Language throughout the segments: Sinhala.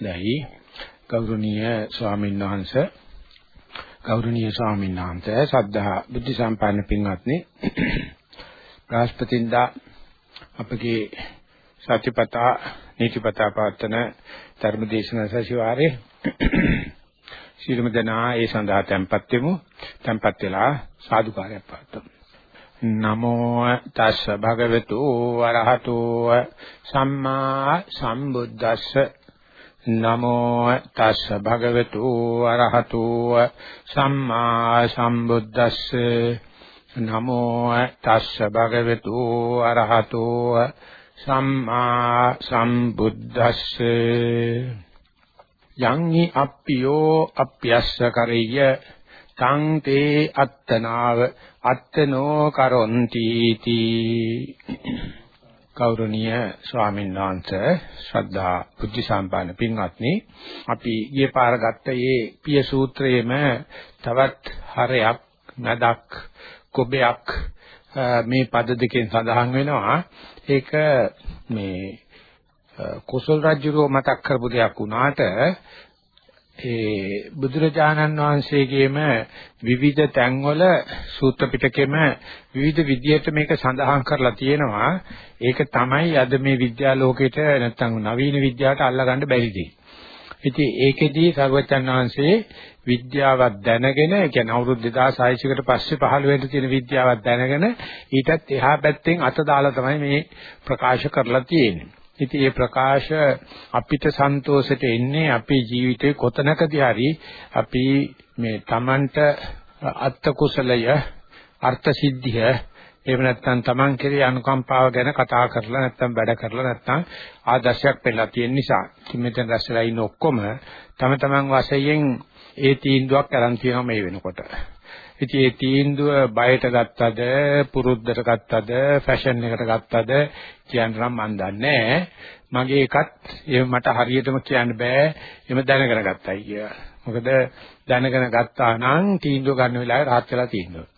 දැයි ගෞරවනීය ස්වාමීන් වහන්සේ ගෞරවනීය ස්වාමීන් වහන්සේ සද්ධා බුද්ධ සම්පන්න පින්වත්නි. රාष्ट्रපතින්දා අපගේ සත්‍යපතා නීතිපතා පාත්තන ධර්මදේශන සැසිවාරේ ශීලම දනා ඒ සඳහා tempත් වෙමු. tempත් වෙලා සාදුකාරයක් පාත්තමු නමෝ තස්ස භගවතු වරහතෝ. සම්මා සම්බුද්දස්ස. නමෝ තස්ස භගවතු වරහතෝ සම්මා සම්බුද්දස්ස. නමෝ තස්ස භගවතු වරහතෝ සම්මා සම්බුද්දස්ස. යං හි අප්පියෝ අප්පයස්ස කරෙය්‍ය. තං තේ අත්තනාව අත්තනෝ කරොන්ති තී ගෞරවනීය ස්වාමීන් වහන්සේ ශ්‍රද්ධා බුද්ධ සම්පන්න පින්වත්නි. අපි ඊයේ පාර ගත්ත මේ පිය සූත්‍රයේම තවත් හරයක් නදක් කොබයක් මේ පද දෙකෙන් සඳහන් වෙනවා. ඒක මේ කුසල් රජුරෝ මතක් කරපු දෙයක් වුණාට ඒ බුදුරජාණන් වහන්සේගේම විවිධ තැන්වල සූත්‍ර පිටකෙම විවිධ විදියට මේක සඳහන් කරලා තියෙනවා. ඒක තමයි අද මේ විද්‍යා ලෝකෙට නැත්තම් නවීන විද්‍යාවට අල්ලගන්න බැරි දෙයක්. ඉතින් ඒකෙදී සර්වචන් වහන්සේ විද්‍යාවක් දැනගෙන, ඒ කියන්නේ අවුරුදු 2600කට පස්සේ පහළ වෙන්න තියෙන විද්‍යාවක් දැනගෙන ඊටත් එහා පැත්තෙන් අත දාලා තමයි මේ ප්‍රකාශ කරලා තියෙන්නේ. ඉතින් මේ ප්‍රකාශ අපිට සන්තෝෂෙට එන්නේ අපේ ජීවිතේ කොතනකදී හරි අපි මේ Tamanට අත්ත කුසලය අර්ථ සිද්ධිය එහෙම නැත්නම් Taman කෙරේ අනුකම්පාව ගැන කතා කරලා නැත්නම් වැඩ කරලා නැත්නම් ආදර්ශයක් පෙන්නලා තියෙන නිසා. ඉතින් මෙතන රැස්ලා ඉන්න ඔක්කොම තම තමන් වශයෙන් ඒ තීන්දුවක් අරන් තියෙනවා මේ වෙනකොට. ඉතින් ඒ තීන්දුව බයට ගත්තද පුරුද්දට ගත්තද ෆැෂන් එකට ගත්තද කියන්න නම් මන් දන්නේ මගේ එකත් ඒ මට හරියටම කියන්න බෑ එම දැනගෙන ගත්තයි කියලා. මොකද දැනගෙන ගත්තා නම් තීන්දුව ගන්න වෙලාවේ rahat වෙලා තියෙනවා.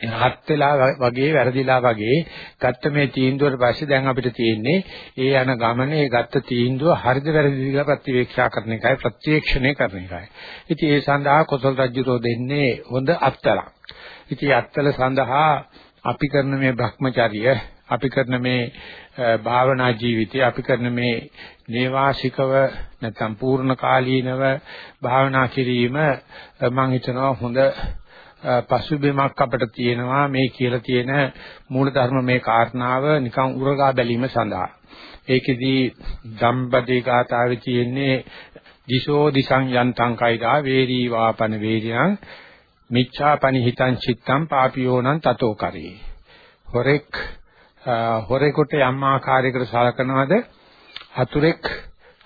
රහත් වෙලා වගේ වැරදිලා වගේ ගත්ත මේ තීන්දුවට පස්සේ දැන් අපිට තියෙන්නේ ඒ යන ගමනේ ඒ ගත්ත තීන්දුව හරිද වැරදිද කියලා ප්‍රතිවේක්ෂා කරන එකයි ප්‍රත්‍යක්ෂණය කරන එකයි. ඉතින් ඒ සඳහා කොසල් රජුරෝ දෙන්නේ හොඳ අත්තරක්. ඉතින් අත්තල සඳහා අපි කරන මේ Brahmacharya අපි කරන මේ භාවනා ජීවිතය අපි කරන මේ නේවාසිකව නැත්නම් පූර්ණ කාලීනව භාවනා කිරීම මම හිතනවා හොඳ පසුබිමක් අපිට තියෙනවා මේ කියලා තියෙන මූල ධර්ම මේ කාරණාව නිකන් උරගා බැලීම සඳහා. ඒකෙදී ධම්පදේ ගාථාවේ තියෙන්නේ දිශෝ දිසං යන්තං කයිදා වේරී වාපන වේරියං මිච්ඡාපනි හිතං චිත්තං පාපියෝනං තතෝ කරේ. හොරෙක් හොරෙකුට යම් ආකාරයකට සලකනවද හතුරෙක්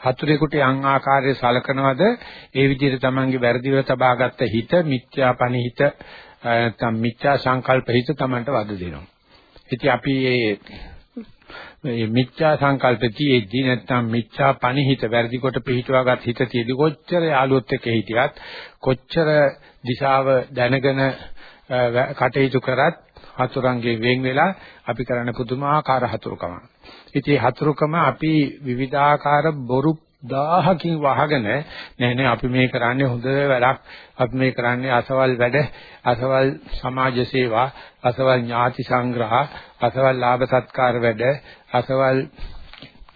හතුරෙකුට යම් ආකාරයේ සලකනවද ඒ විදිහට තමන්ගේ වැරදිව තබාගත්ත හිත මිත්‍යාපනිහිත නැත්නම් මිත්‍යා සංකල්ප හිත තමන්ට වද දෙනවා. ඉතින් අපි මේ මිත්‍යා සංකල්පතියෙදී නැත්නම් මිත්‍යා පනිහිත වැරදි කොට පිළිටුවාගත් හිත තියදී කොච්චර යාළුවොත් එක්ක හිටියත් කොච්චර දිශාව දැනගෙන කටයුතු කරත් හතුරන්ගේ වෙන් වෙලා අපි කරන පුදුමාකාර හතුරුකම. ඉතින් හතුරුකම අපි විවිධාකාර බොරු දාහකින් වහගෙන නෑ නෑ අපි මේ කරන්නේ හොඳ වැඩක් අපි මේ කරන්නේ අසවල් වැඩ අසවල් සමාජ සේවා අසවල් ඥාති සංග්‍රහ අසවල් ලාභ සත්කාර වැඩ අසවල්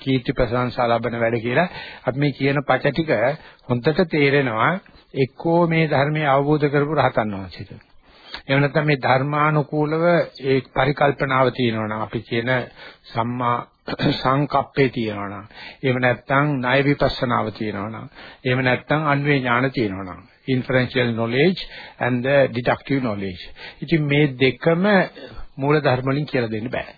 කීර්ති ප්‍රශංසා ලබන වැඩ කියලා අපි මේ කියන පච ටික හොඳට තේරෙනවා. එක්කෝ මේ ධර්මය අවබෝධ කරපු රහතන් වහන්සේට. එහෙම නැත්නම් මේ ධර්මානුකූලව ඒ පරිකල්පනාව තියෙනවා නම් අපි කියන සම්මා සංකප්පේ තියෙනවා නම් එහෙම නැත්නම් ණය විපස්සනාව තියෙනවා නම් එහෙම නැත්නම් අන්වේ ඥාන තියෙනවා නම් inferential knowledge and the deductive knowledge. ඉතින් මේ දෙකම මූල ධර්ම වලින් කියලා දෙන්න බෑ.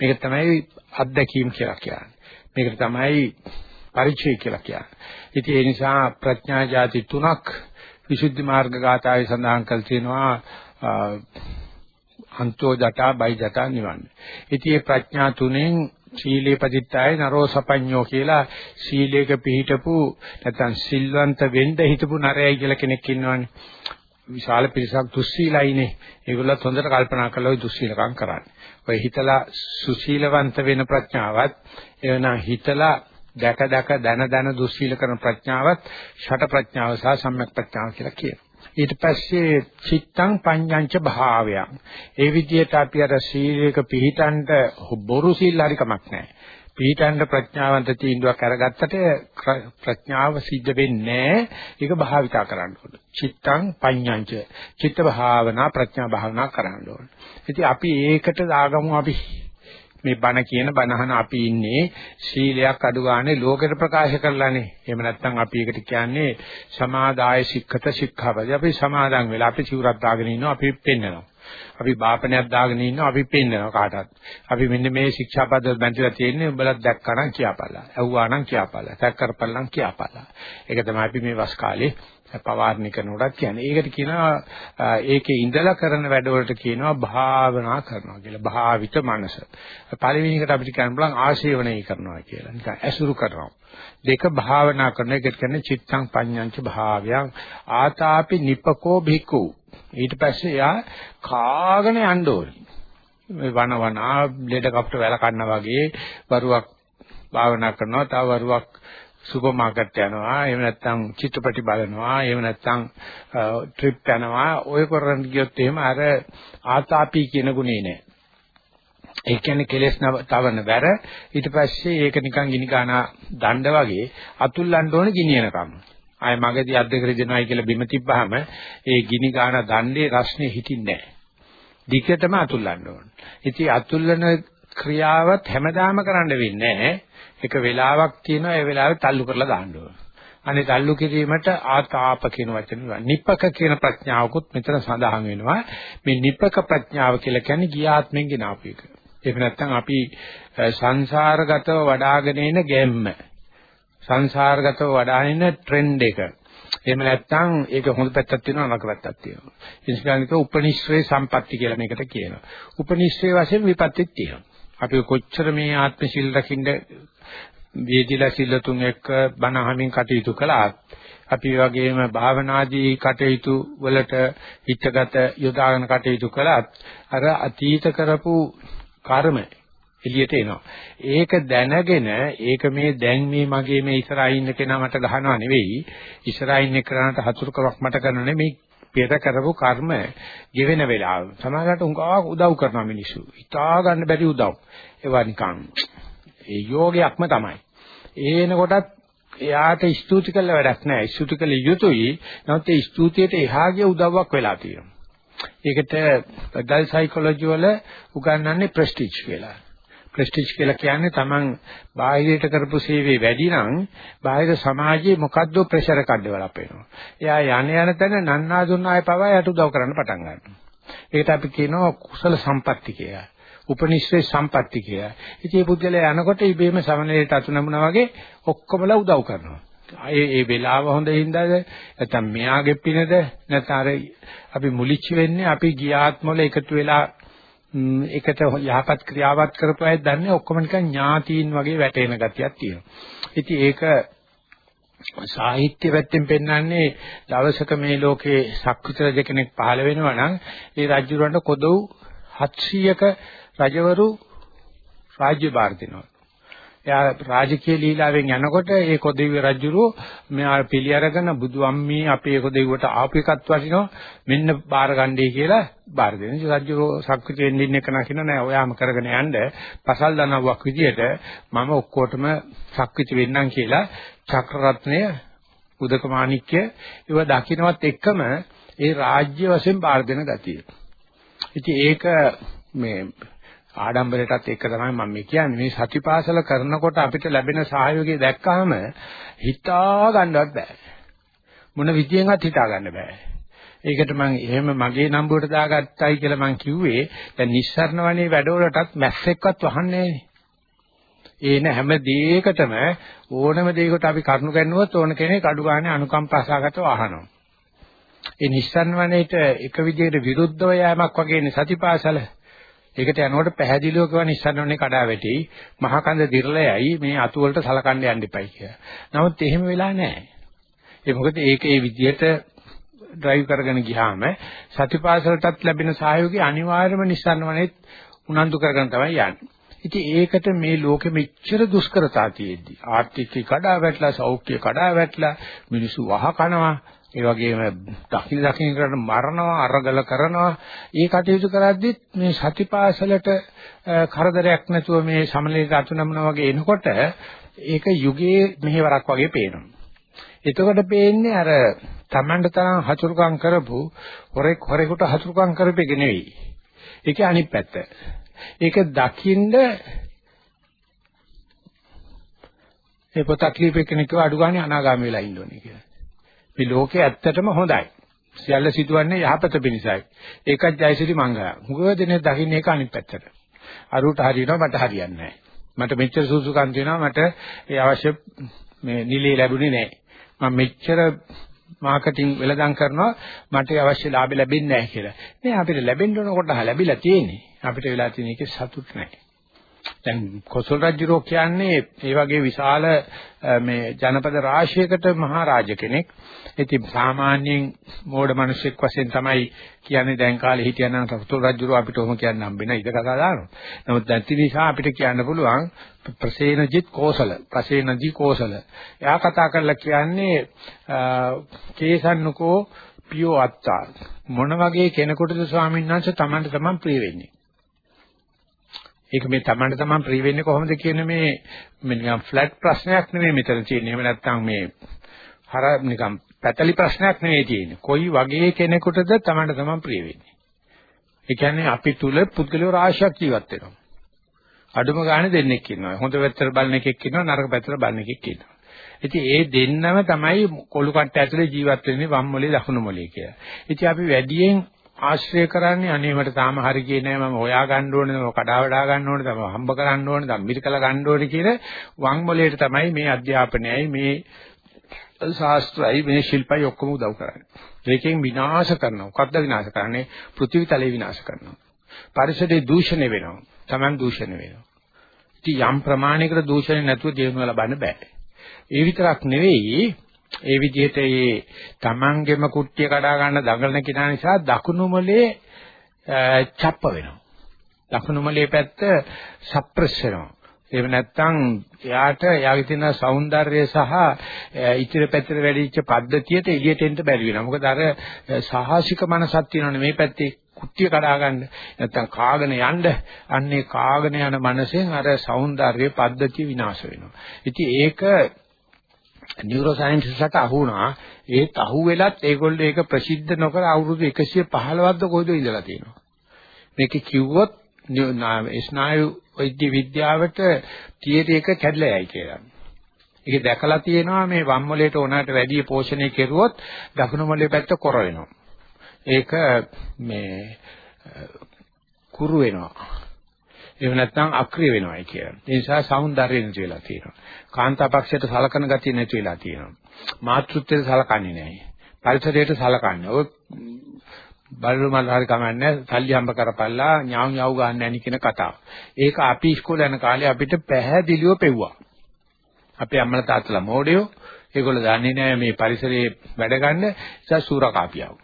මේක තමයි අත්දැකීම් කියලා කියන්නේ. මේකට තමයි පරිචය කියලා කියන්නේ. ඉතින් ඒ නිසා ප්‍රඥා જાති තුනක් විසුද්ධි මාර්ග ගාථාවේ සඳහන් කර තියෙනවා. අන්තෝ ජටා බයි ජටා නිවන්නේ. ඉතින් මේ ප්‍රඥා තුනෙන් සීලේ පදිත්තාය නරෝ සපඤ්ඤෝ කියලා සීලයක පිහිටපු නැත්නම් සිල්වන්ත වෙන්න හිටපු නරයයි කියලා කෙනෙක් ඉන්නවනේ. විශාල පිරිසක් දුස්සීලයිනේ. ඒගොල්ලෝ හොඳට කල්පනා කරලා ওই දුස්සීලකම් කරන්නේ. ඔය හිතලා සුශීලවන්ත වෙන ප්‍රඥාවත් එවනම් හිතලා දැක දැක දන දන දුස්සීල කරන ප්‍රඥාවත් ෂට ප්‍රඥාව සහ සම්‍යක් ප්‍රඥාව කියලා කියනවා. ඊට පස්සේ චිත්තං පඤ්ඤංච භාවයන්. ඒ විදිහට අපි අර සීලයක පිහිටන්ට බොරු සීල් හරි කමක් නැහැ. පිහිටන්ට ප්‍රඥාවන්ත තීන්දුවක් අරගත්තට ප්‍රඥාව සිද්ධ වෙන්නේ ඒක භාවිතා කරන්න ඕනේ. චිත්තං පඤ්ඤංච චිත්ත භාවනා ප්‍රඥා භාවනා කරන්න ඕනේ. ඉතින් අපි ඒකට දාගමු අපි මේ බණ කියන බණහන අපි ඉන්නේ සීලයක් අඩු ගානේ ලෝකෙට ප්‍රකාශ කරලානේ. එහෙම නැත්නම් අපි ඒකට කියන්නේ සමාදාය සික්ඛත ශික්ෂාපද. අපි සමාදන් වෙලා අපි සිවුරක් දාගෙන ඉන්නවා අපි පෙන්නනවා. අපි බාපණයක් දාගෙන ඉන්නවා අපි පෙන්නනවා කාටවත්. අපි මෙන්න මේ ශික්ෂාපද බැඳලා තියෙන්නේ උඹලත් දැක්කනම් කියාපල්ලා. ඇහුවානම් කියාපල්ලා. සැක කරපල්ලම් කියාපල්ලා. ඒක තමයි අපි මේ වස් කාලේ පවාරණි කරනකොටත් කියන්නේ. ඒකට කියනවා ඒකේ ඉඳලා කරන වැඩවලට කියනවා භාවනා කරනවා කියලා. භාවිත මනස. පළවෙනි එකට අපිට කියන්න පුළුවන් ආශේවණය කරනවා කියලා. නිකන් ඇසුරු කරනවා. දෙක භාවනා කරන එකට කියන්නේ චිත්තං පඤ්ඤංච භාවයන් ආතාපි නිපකෝ භික්ඛු. ඊට පස්සේ එයා කාගෙන යන්න ඕනේ. මේ වනවනා ලෙඩ කප්ට වැල කන්න වගේ වරුවක් භාවනා කරනවා තව වරුවක් සුපර් මාකට් යනවා එහෙම නැත්නම් චිත්‍රපටි බලනවා එහෙම නැත්නම් ට්‍රිප් යනවා. ඔය කරන් ගියොත් එහෙම අර ආතාපි කියන ගුණේ නෑ. ඒ කියන්නේ කෙලස් තවන බැර. ඊට පස්සේ ඒක නිකන් ගිනි ගාන දණ්ඩ වගේ අතුල්ලන්න ඕනේ ගිනියනකම්. ආය මගදී අද්දකර දෙනවයි කියලා බිම තිබ්බහම ඒ ගිනි ගාන දණ්ඩේ රස්නේ හිටින්නේ නැහැ දිගටම අතුල්ලන්න ඕනේ. ඉතින් අතුල්ලන ක්‍රියාවත් හැමදාම කරන්න වෙන්නේ නැහැ එක වෙලාවක් තියෙනවා ඒ වෙලාවේ තල්ලු කරලා දාන්න ඕන. අනේ තල්ලු කිරීමට ආතාප කියන වචනේ නිපක කියන ප්‍රඥාවකුත් මෙතන සඳහන් වෙනවා. මේ නිපක ප්‍රඥාව කියලා කියන්නේ ගියාත්මෙන් ගෙනාපු එක. ඒක නැත්තම් අපි සංසාරගතව වඩාගෙන එන ගැම්ම. සංසාරගතව වඩාගෙන එන ට්‍රෙන්ඩ් එක. එහෙම නැත්නම් ඒක හොඳ පැත්තක් තියෙනවා නරක පැත්තක් තියෙනවා. ඉස්ලාමික උපනිශ්‍රේ සම්පatti කියලා මේකට කියනවා. උපනිශ්‍රේ වශයෙන් විපත්තිත් තියෙනවා. අපි කොච්චර මේ ආත්ම සිල් රකින්න වේදිලා සිල්ලතුන් එක්ක බණ අහමින් කටයුතු කළාත් අපි වගේම භාවනාදී කටයුතු වලට හිතගත යොදාගෙන කටයුතු කළාත් අර අතීත කරපු කර්ම එළියට එනවා. ඒක දැනගෙන ඒක මේ දැන් මේ මගේ මේ ඉස්සරහින් ඉන්න කෙනා මට ගහනවා නෙවෙයි. ඉස්සරහින් ඉන්න කෙනාට හතුරුකමක් මට කරන නෙමෙයි. පෙර කරපු කර්ම ගෙවෙන වෙලාව. සමහරකට උංගාවක් උදව් කරනවා මිනිස්සු. හිතා ගන්න බැරි උදව්. ඒවා නිකන් ඒ යෝගයක්ම තමයි. ඒනකොටත් එයාට ස්තුති කළ වැඩක් නැහැ. ස්තුති කළ යුතුයි. නමුත් ඒ ස්තුතියට එහා ගිය උදව්වක් වෙලා තියෙනවා. ඒකට ගල් සයිකොලොජි වල උගන්වන්නේ ප්‍රෙස්ටිජ් කියලා. ප්‍රෙස්ටිජ් කියලා කියන්නේ Taman බාහිරයට කරපු සේවය වැඩි නම් බාහිර සමාජයේ මොකද්ද ප්‍රෙෂර් එකක් ඩෙවලොප් වෙනවා. එයා යන යන තැන නන්නා දුන්නාය පවා යට උදව් කරන්න පටන් ගන්නවා. ඒකට අපි කියනවා කුසල සම්පatti කියලා. උපනිශ්‍රේ සම්පatti කියලා. ඉතින් මේ පුද්ගලයා යනකොට ඉබේම සමනලයට අතු නමුනා වගේ ඔක්කොමලා උදව් කරනවා. ඒ ඒ වෙලාව හොඳින්දද නැත්නම් මෙයාගේ පිනද නැත්නම් අර අපි මුලිච්ච වෙන්නේ අපි ගියාත්මවල එකතු වෙලා එකට යහපත් ක්‍රියාවක් කරපු අය දන්නේ ඔක්කොම නිකන් ඥාතීන් වගේ වැටෙන ගතියක් තියෙනවා. ඉතින් ඒක සාහිත්‍ය පැත්තෙන් පෙන්වන්නේ දවසක මේ ලෝකේ ශක්විතර දෙකෙනෙක් පහළ වෙනවා නම් ඒ රජුරන්ට කොදව් 700ක රජවරු රාජ්‍ය භාර දෙනවා. එයා රාජකීය ලීලාවෙන් යනකොට ඒ කොදෙව්ව රජුරෝ මෙයා පිළි අරගෙන බුදු අම්මී අපේ කොදෙව්වට ආපු එකත් වටිනවා මෙන්න බාර ගන්නයි කියලා බාර දෙන. ඉතින් රජුරෝ සක්විති වෙන්න ඉන්න එක නකින නෑ ඔයාම කරගෙන යන්න පසල් දනව්වක් විදියට මම ඔක්කොටම සක්විති වෙන්නම් කියලා චක්‍රරත්නය උදක මාණික්‍ය ඒව දකින්නවත් එක්කම ඒ රාජ්‍ය වශයෙන් බාර දෙන ගතිය. ඉතින් ඒක මේ ආඩම්බරයටත් එක තමයි මම මේ කියන්නේ. මේ සතිපාසල කරනකොට අපිට ලැබෙන සහයෝගය දැක්කහම හිතා ගන්නවත් බෑ. මොන විදියෙන්වත් හිතා ගන්න බෑ. ඒකට මම එහෙම මගේ නම්බුවට දාගත්තයි කියලා මම කිව්වේ දැන් නිස්සරණ වනේ වැඩවලටත් මැස්සෙක්වත් වහන්නේ ඒන හැම දෙයකටම ඕනම දෙයකට අපි කරුණු ගන්නවොත් ඕන කෙනෙක් අඩු ගන්න අනුකම්පාසගතව අහනවා ඒ නිස්සරණ වනේට එක විදිහකට විරුද්ධව යෑමක් වගේනේ සතිපාසල. ඒකට යනකොට පැහැදිලිව කියව නිස්සන්නෝනේ කඩා වැටි. මහා කන්ද දිර්ලයයි මේ අතු වලට සලකන්න යන්න එපයි කියලා. නමුත් එහෙම වෙලා නැහැ. ඒ මොකද ඒක ඒ විදිහට ඩ්‍රයිව් කරගෙන ගියාම සතිපාසලටත් ලැබෙන සහයෝගය අනිවාර්යයෙන්ම නිස්සන්නවනේ උනන්දු කරගෙන තමයි යන්නේ. ඉතින් ඒකට මේ ලෝකෙ මෙච්චර දුෂ්කරතා තියෙද්දි ආර්ථිකය කඩා වැටලා සෞඛ්‍ය කඩා වැටලා මිනිස්සු වහ කනවා ඒ වගේම දකින් දකින් කරන මරනවා අරගල කරනවා ඒ කටයුතු කරද්දිත් මේ සතිපාසලට කරදරයක් නැතුව මේ සමලේ අතුනමන වගේ එනකොට ඒක යුගයේ මෙහෙවරක් වගේ පේනවා. එතකොට පේන්නේ අර Tamanට තරම් හතුරුකම් කරපු හොරෙක් හොරෙකුට හතුරුකම් කරපෙක නෙවෙයි. ඒකේ අනිත් පැත්ත. ඒක දකින්ද ඒ පොතක් ලියපෙ කෙනෙක් අඩු ගානේ අනාගාමී වෙලා ඉන්න ඕනේ කියලා. මේ ලෝකේ ඇත්තටම හොඳයි. සියල්ල සිදුවන්නේ යහපත පිණිසයි. ඒකත් ජයසිරි මංගලම්. මුගව දිනේ දකින්න ඒක අනිත් පැත්තට. අරුට හරියනවා මට හරියන්නේ නැහැ. මට මෙච්චර සුසුකම් තියෙනවා මට ඒ අවශ්‍ය මේ නිලේ ලැබුණේ නැහැ. මම මෙච්චර මාකටිං වෙලදම් කරනවා මට අවශ්‍ය ලාභ ලැබෙන්නේ නැහැ කියලා. මේ අපිට ලැබෙන්න ඕන කොට ලැබිලා තියෙන්නේ. අපිට වෙලා තියෙන එකේ සතුට නැහැ. දැන් කොසල් රජුරෝ කියන්නේ ඒ වගේ විශාල මේ ජනපද රාශියකට මහරජ කෙනෙක්. ඉතින් සාමාන්‍යයෙන් මෝඩ මිනිසෙක් වශයෙන් තමයි කියන්නේ දැන් කාලේ හිටියනම් කොසල් රජුරෝ අපිට ඔහොම කියන්න හම්බෙන ඉද කතා දානවා. නමුත් දැන් නිසා අපිට කියන්න පුළුවන් ප්‍රසේනජිත් කෝසල ප්‍රසේනජි කෝසල. එයා කතා කරලා කියන්නේ කේසන්නකෝ පියෝ අත්තා මොන වගේ කෙනෙකුටද ස්වාමීන් වහන්සේ Tamanට Taman ප්‍රිය වෙන්නේ ඒක මේ තමන්ට තමන් ප්‍රී වෙන්නේ කොහොමද කියන මේ නිකන් ෆ්ලැට් ප්‍රශ්නයක් නෙමෙයි මෙතන තියෙන්නේ. එහෙම නැත්නම් මේ හර නිකන් පැතලි ප්‍රශ්නයක් නෙමෙයි තියෙන්නේ. කොයි වගේ කෙනෙකුටද තමන්ට තමන් ප්‍රී වෙන්නේ? ඒ කියන්නේ අපි තුල පුද්ගලයෝ රාශියක් ජීවත් වෙනවා. අඩුම ගානේ දෙන්නෙක් ඉන්නවා. හොඳ පැත්තට බලන එකෙක් ඉන්නවා, නරක පැත්තට බලන එකෙක් ඉන්නවා. ඉතින් ඒ දෙන්නම තමයි කොළු කට්ට ඇතුලේ ජීවත් වෙන්නේ වම් මොලේ දකුණු මොලේ කියලා. ඉතින් අපි වැඩියෙන් ආශ්‍රය කරන්නේ අනේ මට තාම හරි ගියේ නෑ මම හොයා ගන්න ඕනේ මම කඩා වඩා ගන්න ඕනේ තමයි හම්බ කරන්න ඕනේ දැන් මිරිකලා ගන්න ඕනේ කියන වං මොලේට තමයි මේ අධ්‍යාපනයයි මේ ශාස්ත්‍රයයි මේ ශිල්පයි ඔක්කොම උදව් කරන්නේ. ඒකෙන් විනාශ කරනවා. මොකද්ද විනාශ කරන්නේ? පෘථිවි තලය විනාශ කරනවා. පරිසරයේ දූෂණය වෙනවා. Taman දූෂණය වෙනවා. ඉතින් යම් ප්‍රමාණයකට දූෂණය නැතුව ජීවන ලබන්න බෑ. ඒ විතරක් නෙවෙයි ඒ විදිහට ඒ තමන්ගෙම කුට්ටිය කඩා ගන්න දඟලන කෙනා නිසා දකුණු මොලේ චප්ප වෙනවා. දකුණු මොලේ පැත්ත සප්‍රෙස් වෙනවා. එහෙම නැත්නම් එයාට එයාගේ තියෙන సౌందර්යය සහ ඉතිර පැතර වැඩිච්ච පද්ධතියට එළියට එන්න බැරි වෙනවා. මොකද අර සාහසික මනසක් තියෙනවනේ මේ පැත්තේ කුට්ටිය කඩා ගන්න නැත්නම් කාගෙන යන්න අන්නේ කාගෙන යන මනසෙන් අර సౌందර්යයේ පද්ධතිය විනාශ වෙනවා. ඉතින් ඒක නියුරෝ සයන්ටිස්ට්ලාට අහු වුණා ඒත් අහු වෙලත් ඒගොල්ලෝ ඒක ප්‍රසිද්ධ නොකර අවුරුදු 115ක්ද කොයිද ඉඳලා තියෙනවා මේක කිව්වොත් ස්නායු වෛද්‍ය විද්‍යාවට තියරි එක කැඩලා යයි කියලා. ඒක දැකලා තියෙනවා මේ වම් මොලේට ඕනකට වැඩි පෝෂණය කෙරුවොත් දකුණු මොලේ පැත්ත කොර වෙනවා. ඒක මේ කුරු වෙනවා. එහෙම නැත්නම් අක්‍රිය වෙනවායි කියලා. ඒ නිසා సౌందර්යය නැති වෙලා තියෙනවා. කාන්තාපක්ෂයට සලකන ගතිය නැති වෙලා තියෙනවා. මාතෘත්වයට සලකන්නේ නැහැ. පරිසරයට සලකන්නේ. ඔය බලු මල් හරි කමන්නේ සල්ලි හම්බ කරපල්ලා ඥාව් ඥාව් ගන්න නැණි කියන කතාව. ඒක අපි ඉස්කෝලේ යන කාලේ අපිට පැහැදිලිව පෙව්වා. අපේ අම්මලා තාත්තලා මෝඩයෝ ඒගොල්ලෝ දන්නේ නැහැ මේ පරිසරයේ වැඩ ගන්න නිසා සූරකාපියාව.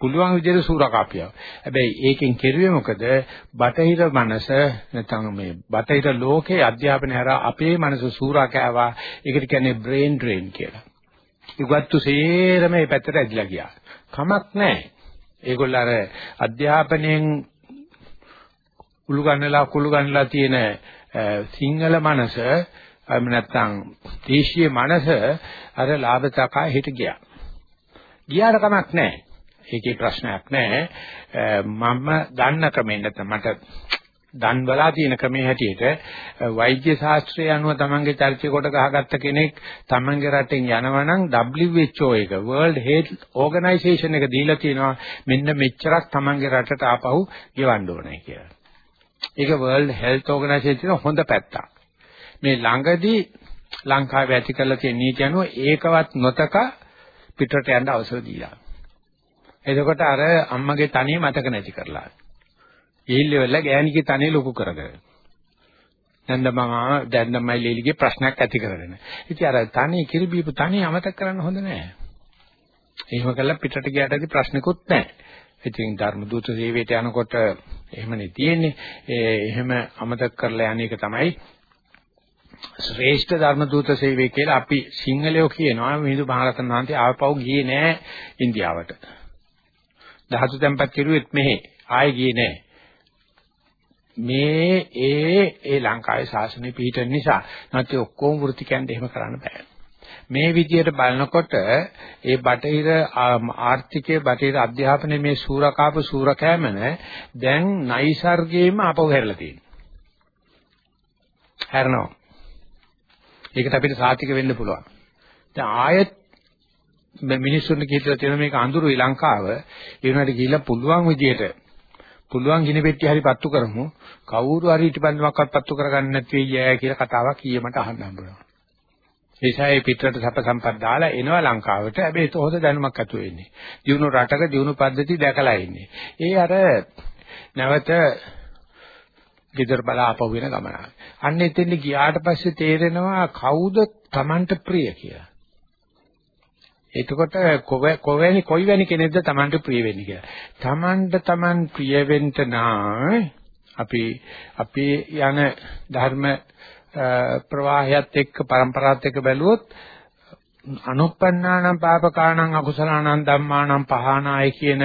පුළුවන් විදිහට සූරකාපියාව. හැබැයි ඒකෙන් කෙරුවේ මොකද? බටහිර මනස නැත්නම් මේ බටහිර ලෝකයේ අධ්‍යාපනය හරහා අපේ මනස සූරා කෑවා. ඒකට කියන්නේ බ්‍රේන් ඩ්‍රේන් කියලා. ඉගත්තු සේරම මේ පැත්තට ඇදලා ගියා. කමක් නැහැ. ඒගොල්ල අර අධ්‍යාපනයෙන් උළු ගන්නලා කුළු ගන්නලා තියෙන සිංහල මනස එහෙම නැත්නම් දේශීය මනස අර ලාභ තකා හිට ගියා. ගියාට කමක් නැහැ. ඒකේ ප්‍රශ්නයක් නැහැ. මම දන්න ක්‍රමෙන් නැත්නම් මට දන් බලා තියෙන ක්‍රමයේ හැටියට වෛද්‍ය ශාස්ත්‍රය අනුව තමන්ගේ චර්චි කොට ගහගත්ත කෙනෙක් තමන්ගේ රටෙන් යනවනම් WHO එක World Health Organization එක දීලා තියෙනවා මෙන්න මෙච්චරක් තමන්ගේ රටට ආපහු ගෙවන්න ඕනේ කියලා. ඒක World Health Organization හොඳ පැත්තක්. මේ ළඟදී ලංකාවේ ඇති කරලා තියෙන නීති අනුව ඒකවත් නොතක පිටරට යන්න අවසර දීලා. එතකොට අර අම්මගේ තනිය මතක නැති කරලා. ඊල්ලෙවල ගෑණිගේ තනිය ලොකු කරගෙන. දැන් මම දැන් තමයි ලීලිගේ ප්‍රශ්නයක් ඇති කරගෙන. ඉතින් අර තනිය කිරි බීපු තනිය අමතක කරන්න හොඳ නෑ. එහෙම කළා පිටට ගියාටදී ප්‍රශ්නිකුත් නෑ. ඉතින් ධර්ම දූත සේවයට යනකොට එහෙමනේ තියෙන්නේ. එහෙම අමතක කරලා යන එක තමයි ශ්‍රේෂ්ඨ ධර්ම දූත සේවය කියලා අපි සිංහලයෝ කියනවා මිහිඳු මහරහතන් වහන්සේ ආවපහු ගියේ නෑ ඉන්දියාවට. දහතු තැන්පත් කෙරුවෙත් මෙහෙ. ආයේ ගියේ නෑ. මේ ඒ ඒ ලංකාවේ ශාසනය පිහිටන නිසා නැත්නම් ඔක්කොම වෘත්තිකයන්ට එහෙම කරන්න බෑ. මේ විදියට බලනකොට ඒ බටහිර ආර්ථිකයේ බටහිර අධ්‍යාපනයේ මේ සූරකාප සූරකෑමන දැන් නයිසර්ගයේම අපව හැරලා තියෙනවා. හැරෙනවා. ඒකට අපිට සාතික වෙන්න පුළුවන්. දැන් ආයෙත් මිනිස්සුන්ට කියලා තියෙන මේක අඳුරුයි ලංකාව. ඒ වුණාට ගිහිල්ලා පුළුවන් විදියට පුළුවන් ගිනි පෙට්ටිය හරි පත්තු කරමු. කවුරු හරි ඊටපන්දමක්වත් පත්තු කරගන්න නැති වෙයි කියලා කතාවක් ඊයමට අහන්න හම්බුණා. ඒසයි පිටරට සැප සම්පත් දාලා එනවා ලංකාවට. හැබැයි ඒක හොඳ දැනුමක් අතු වෙන්නේ. දිනු රටක දිනු පද්ධති දැකලා ඉන්නේ. ඒ අර නැවත ගෙදර බලා ආපහු වෙන ගමන. අන්න එතෙන් ගියාට පස්සේ තේරෙනවා කවුද Tamanට ප්‍රිය කියලා. එතකොට කොවැනි කොයි වැනි කෙනෙක්ද Tamanට ප්‍රිය වෙන්නේ කියලා. Tamanට Taman ප්‍රිය වෙන්න නා අපි අපි යන ධර්ම ප්‍රවාහයත් එක්ක પરම්පරාවත් එක්ක බැලුවොත් අනුප්පන්නානම් පාපකාණං අකුසලාණං ධම්මාණං පහනාය කියන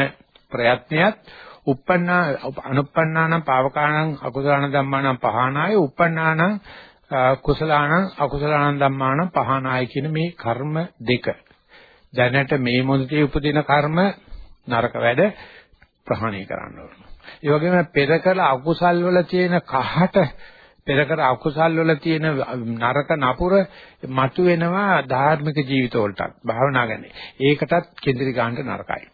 ප්‍රයත්නයත් uppannā anuppannānaṁ pāvakānaṁ akusalaṇaṁ dhammānaṁ pahānāya uppannānaṁ කුසලාණං අකුසලාණං ධම්මාණං පහනාය කියන මේ කර්ම දෙක දැනට මේ මොහොතේ උපදින කර්ම නරක වැඩ ප්‍රහාණය කරන්න ඕන. ඒ වගේම පෙර කළ අකුසල් වල තියෙන කහට පෙර කර අකුසල් වල තියෙන නරක නපුර මතුවෙනවා ධාර්මික ජීවිත වලටත් භාවනා ගන්නේ. ඒකටත් කේන්ද්‍රී ගන්න නරකයි.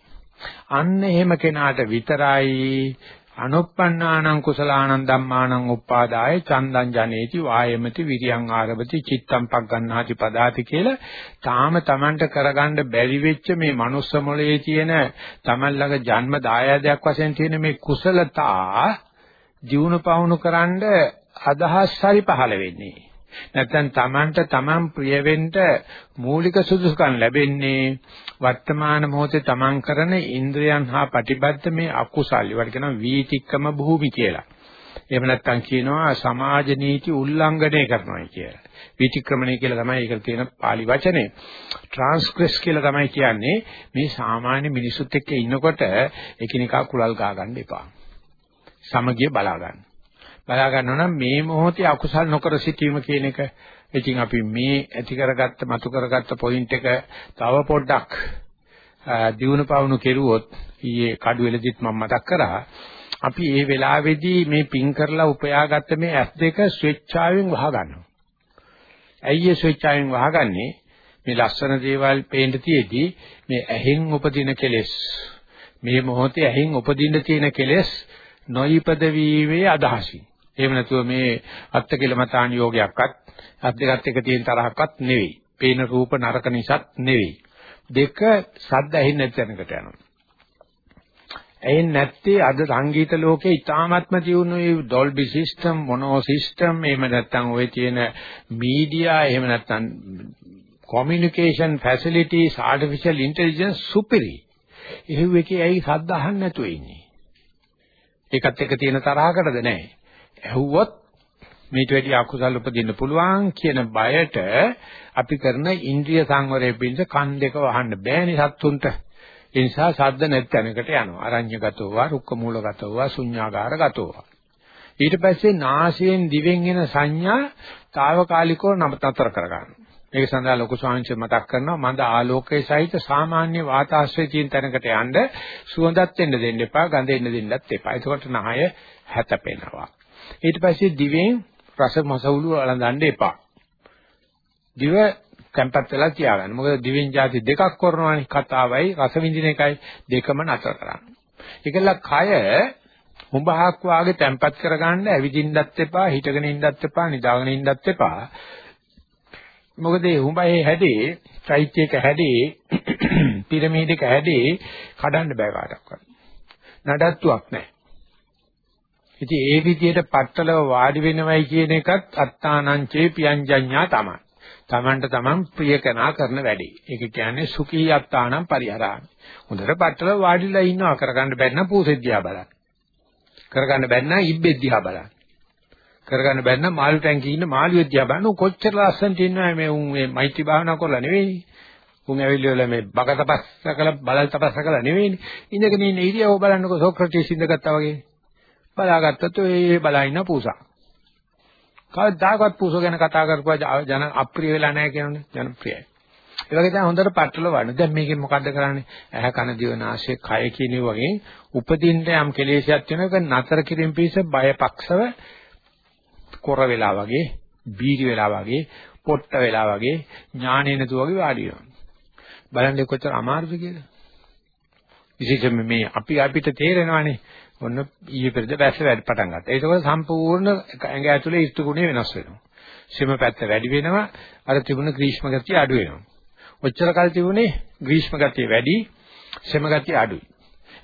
අන්න එහෙම කෙනාට විතරයි අනුප්පන්නානං කුසලානං ධම්මානං උප්පාදාය චන්දං ජනේති වායමති විරියං ආරභති චිත්තං පග්ගණ්ණාති පදාති කියලා තාම Tamanට කරගන්න බැරි වෙච්ච මේ manuss මොලේ තියෙන Taman ළඟ ජන්ම දායාදයක් වශයෙන් තියෙන මේ කුසලතා දිනු පවුණු කරන්න අදහස් හරි පහළ වෙන්නේ. නැත්නම් Tamanට Taman ප්‍රිය වෙන්න මූලික සුදුසුකම් ලැබෙන්නේ වර්තමාන මොහොතේ Taman කරන ඉන්ද්‍රයන් හා ප්‍රතිබද්ධ මේ අකුසල්. ඒවට කියනවා වීතික්කම භූමි කියලා. එහෙම නැත්නම් කියනවා සමාජ නීති උල්ලංඝනය කරනවා කියලා. විතික්‍රමණය කියලා තමයි ඒකට තියෙන pāli වචනේ. ට්‍රාන්ස්ග්‍රෙස් කියලා තමයි කියන්නේ මේ සාමාන්‍ය මිනිසුත් එක්ක ඉන්නකොට එකිනෙකා කුලල් ගා ගන්න එපා. සමගිය බලා ගන්න. බලා ගන්නවා නම් මේ මොහොතේ අකුසල් නොකර සිටීම කියන එක ඉතින් අපි මේ ඇති කරගත්ත මතු කරගත්ත පොයින්ට් එක තව පොඩ්ඩක් දිනු පවුණු කෙරුවොත් ඊයේ කඩුවෙලදිත් මම මතක් කරා අපි ඒ වෙලාවේදී මේ පින් කරලා උපයාගත්ත මේ ඇස් දෙක ස්විච්චාවෙන් වහගන්නවා. ඇයි ඒ ස්විච්චාවෙන් වහගන්නේ? මේ ලස්සන දේවල් පේන්න තියේදී මේ ඇහෙන් උපදින කෙලෙස් මේ මොහොතේ ඇහෙන් උපදින්න තියෙන කෙලෙස් නොයිපද වීමේ අදහසින් එහෙම නැතුව මේ අත්කලමතාන් යෝගයක්වත් අත් දෙකත් එක තියෙන තරහක්වත් නෙවෙයි. පේන රූප නරක නිසාත් නෙවෙයි. දෙක සද්ද ඇහෙන්නේ නැති තැනකට යනවා. ඇහෙන්නේ නැත්තේ අද සංගීත ලෝකේ ඉතාමත්ම දියුණුවේ ඩොල්බි සිස්ටම්, මොනෝ සිස්ටම්, එහෙම නැත්නම් ওই තියෙන මීඩියා, එහෙම නැත්නම් communication facilities, artificial intelligence superi. එහෙව් එකේ ඇයි සද්ද අහන්න නැතුව ඉන්නේ? ඒකත් එක තියෙන තරහකටද නැහැ. ඇහුවොත් මේට වැඩි අකුසල් උපදින්න පුළුවන් කියන බයට අපි කරන ඉන්ද්‍රිය සංවරයේ පිණිස කන් දෙක වහන්න බෑනේ සත්තුන්ට. ඒ නිසා සද්ද නැත්ැනකට යනවා. අරඤ්‍යගතෝව, රුක්ක මූලගතෝව, ශුඤ්ඤාගාරගතෝව. ඊට පස්සේ නාසයෙන් දිවෙන් එන සංඥා తాවකාලිකව නතර කරගන්න. ඒක සඳහා ලොකු ස්වාමීන් මතක් කරනවා මන්ද ආලෝකයේ සහිත සාමාන්‍ය වාතාශ්‍රය තියෙන තැනකට යන්න සුවඳත් එන්න දෙන්න එපා, ගඳ එන්න දෙන්නත් එපා. එතකොට නහය හැතපෙනවා. ඊට පස්සේ දිවෙන් රස මසවුළු අලඳන්න එපා. දිව කැම්පත් වෙලා තියාගන්න. මොකද දිවෙන් જાති දෙකක් කරනවානේ කතාවයි රස විඳින එකයි දෙකම නතර කරන්න. ඒකල කය හුඹහක් වාගේ තැම්පත් කරගන්න ඇවිදින්නත් එපා, හිටගෙන ඉන්නත් එපා, නිදාගෙන ඉන්නත් එපා. මොකද මේ හුඹේ හැඩේ, චෛත්‍යයක හැඩේ, පිරමීඩයක හැඩේ කඩන්න බෑ කාටවත්. නඩත්තුවක් නැහැ. ඉතින් ඒ විදිහට පట్టලව වාඩි වෙනවයි කියන එකත් අත්තානංචේ පියංජඤ්ඤා තමයි. Tamanට Taman ප්‍රියකනා කරන වැඩි. ඒක කියන්නේ සුඛී අත්තානම් පරිහරාමි. හොඳට පట్టලව වාඩිලා ඉන්නවා කරගන්න බැන්න පූසෙද්දියා බලන්න. කරගන්න බැන්න ඉබ්බෙද්දියා බලන්න. කරගන්න බැන්න මාළු ටැංකියේ ඉන්න මාළුවෙද්දියා බලන්න කොච්චර ලස්සන තියෙනවා මේ උන් මේ මෛත්‍රී භාවනා කරලා නෙවෙයි. උන් ඇවිල්ලා මේ බක තපස්ස කළ බලල් තපස්ස කළ නෙවෙයිනේ. ඉඳගෙන ඉන්න ඉරියව බලන්නකො සෝක්‍රටිස් ඉඳගත්තා වගේ. බලාගත්තත් ඒ බලා ඉන්න පූසා. කවදාකවත් පූසෝ ගැන කතා කරපුවා ජන අප්‍රිය වෙලා නැහැ කියනනේ ජනප්‍රියයි. ඒ වගේ තමයි හොඳට පටල වඩ. දැන් මේකෙන් මොකද්ද කරන්නේ? ඇහ කන දිව නාසය කය කියන වගේ උපදින්න යම් කෙලෙසයක් වෙනක නතර කිරීම පිස බයපක්ෂව කොර වෙලා වගේ, බීරි වෙලා වගේ, පොට්ට වෙලා වගේ, ඥානෙ නැතු වගේ වාඩි වෙනවා. බලන්න කොච්චර අමාරුද කියලා. විශේෂයෙන්ම මේ අපි අපිට තේරෙනවානේ ඔන්න ඊයේ පෙරද බැස්ස වැඩ පටන් ගත්තා. ඒක සම්පූර්ණ ඇඟ ඇතුලේ ඉස්තු ගුණය වෙනස් වෙනවා. ශිම පැත්ත වැඩි වෙනවා අර තිබුණ ග්‍රීෂ්ම ගතිය අඩු වෙනවා. ඔච්චර කල් තිබුණේ ග්‍රීෂ්ම ගතිය වැඩි ශිම ගතිය අඩුයි.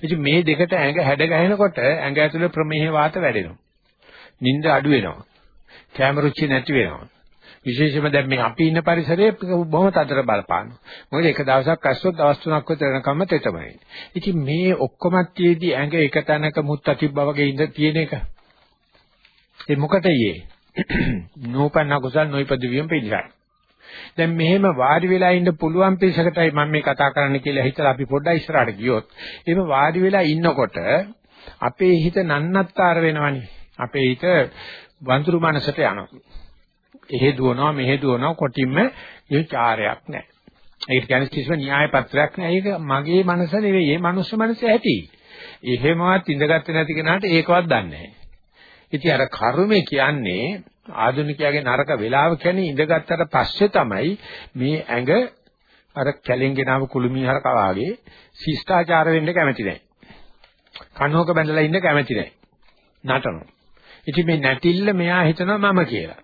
ඉතින් මේ දෙකට ඇඟ හැඩ ගැහෙනකොට ඇඟ ඇතුලේ ප්‍රමේහ වාත වැඩෙනවා. නිින්ද අඩු වෙනවා. කැම රුචි නැති වෙනවා. විශේෂයෙන්ම දැන් මේ අපි ඉන්න පරිසරයේ බොහොම තදට බලපානවා. මොකද එක දවසක් ඇස්සොත් දවස් තුනක් විතර යනකම්ම තෙතමයි. ඉතින් මේ ඔක්කොම තියේදී ඇඟ එක තැනක මුත්ත තිබ්බා වගේ ඉඳ තියෙන එක. ඒ මොකටයේ? නෝපන්න කුසල් නොයිපද වියම් පිළිසයි. දැන් මෙහෙම වාඩි වෙලා ඉන්න පුළුවන් පිසකටයි මම මේ කතා කරන්න කියලා හිතලා අපි පොඩ්ඩක් ඉස්සරහට ගියොත් එහෙම වාඩි වෙලා ඉන්නකොට අපේ හිත නන්නත්තර වෙනවනේ. අපේ හිත වඳුරු මනසට යනවා. එහෙ දුවනවා මෙහෙ දුවනවා කොටින්ම විචාරයක් නැහැ. ඒකට කියන්නේ කිසිම න්‍යාය පත්‍රයක් නැහැ. ඒක මගේ මනස නෙවෙයි. ඒ මනුස්ස මනස ඇති. එහෙමවත් ඉඳගත්තේ නැති කෙනාට ඒකවත් දන්නේ නැහැ. ඉතින් අර කර්මය කියන්නේ ආධුනිකයාගේ නරක වෙලාව කියන්නේ ඉඳගත්තට පස්සේ තමයි මේ ඇඟ අර කැලෙන් ගෙනාව කුළුමී හරක වාගේ ශිෂ්ටාචාර වෙන්න කැමති නැහැ. කණුවක බැඳලා ඉන්න කැමති නැහැ. නටනවා. ඉතින් මේ නැටිල්ල මෙයා හිතනවා මම කියලා.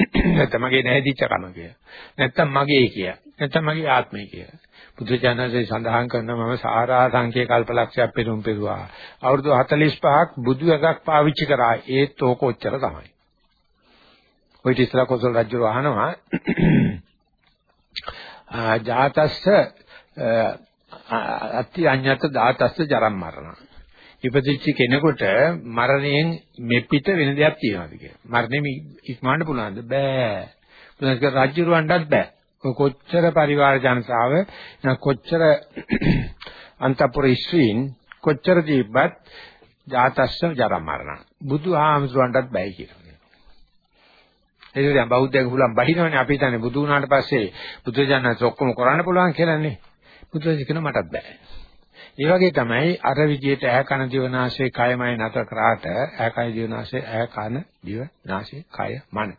නැත්නම් මගේ නැහැදිච්ච කම කියලා. නැත්නම් මගේ කියලා. නැත්නම් මගේ ආත්මය කියලා. බුදුචානන්සේ සඳහන් කරනවා මම සාරා සංඛ්‍ය කල්පලක්ෂයක් පෙරුම් පෙරුවා. අවුරුදු 45ක් බුදු එකක් පාවිච්චි කරා. ඒත් ඕක ඔච්චර තමයි. ඔය ඉස්සලා කොසල් රජු අහනවා ජාතස්ස අත්ති අඤ්ඤත දාතස්ස ජරම් මරණ. ඉපදිච්ච කෙනෙකුට මරණයෙන් මෙපිට වෙන දෙයක් තියනවාද කියලා. මරණය ඉක්මවන්න පුළුවන්ද? බෑ. පුනස්ක රාජ්‍යරුවන්ටත් බෑ. කොච්චර පරිවාර ජනතාව කොච්චර අන්තපුර ඉස්ත්‍රීන් කොච්චර දීපත් ජාතස්ස ජරා මරණ. බුදුහාමුදුරන්ටත් බෑ කියලා. ඒක දැන් බෞද්ධයෙක් හුලම් බහිනවනේ අපි හිතන්නේ බුදු වුණාට පස්සේ බුදුජානක ඔක්කොම කරන්න පුළුවන් කියලානේ. බුදුරජාණන් කියන මටත් බෑ. ඒ වගේ තමයි අර විදියට ඇහ කන දිව නාසය කයමයි නැත කරාට ඇහ කය දිව නාසය ඇහ කන දිව නාසය කය මන.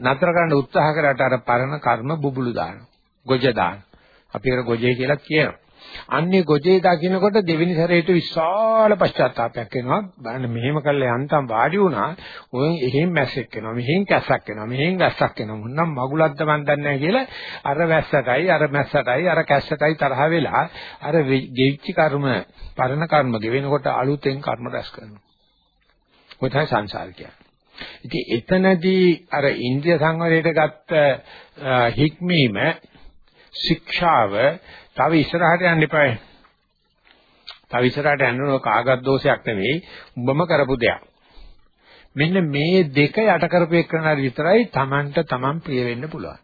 නතර කරන්න උත්සාහ කරාට අර පරණ කර්ම බුබුලු දානවා ගොජ දානවා. අපි ඒකට ගොජේ කියලා කියනවා. අන්නේ ගොජේ දකින්නකොට දෙවෙනි සැරේට විශාල පශ්චාත්තාවයක් එනවා. බලන්න මෙහෙම කළා යන්තම් වාඩි වුණා. ඔයෙන් එහෙන් මැස්සෙක් එනවා. මෙහෙන් කැස්සක් එනවා. මෙහෙන් වැස්සක් එනවා. මොන්නම් මගුලක්ද මන් දන්නේ නැහැ කියලා අර වැස්සටයි අර මැස්සටයි අර කැස්සටයි තරහ වෙලා අර ගෙවිච්ච කර්ම පරණ කර්ම ගෙවෙනකොට අලුතෙන් කර්ම රැස් කරනවා. ඔය තමයි සංසාර කියන්නේ. ඉතින් එතනදී අර ඉන්ද්‍රිය සංවරයට ගත්ත හික්මීම ශික්ෂාව තව ඉස්සරහට යන්න එපායි. තව ඉස්සරහට යන්න කාගත් දෝෂයක් නෙවෙයි උඹම කරපු දෙයක්. මෙන්න මේ දෙක යට කරපු එකනට විතරයි Tamanට Taman ප්‍රිය වෙන්න පුළුවන්.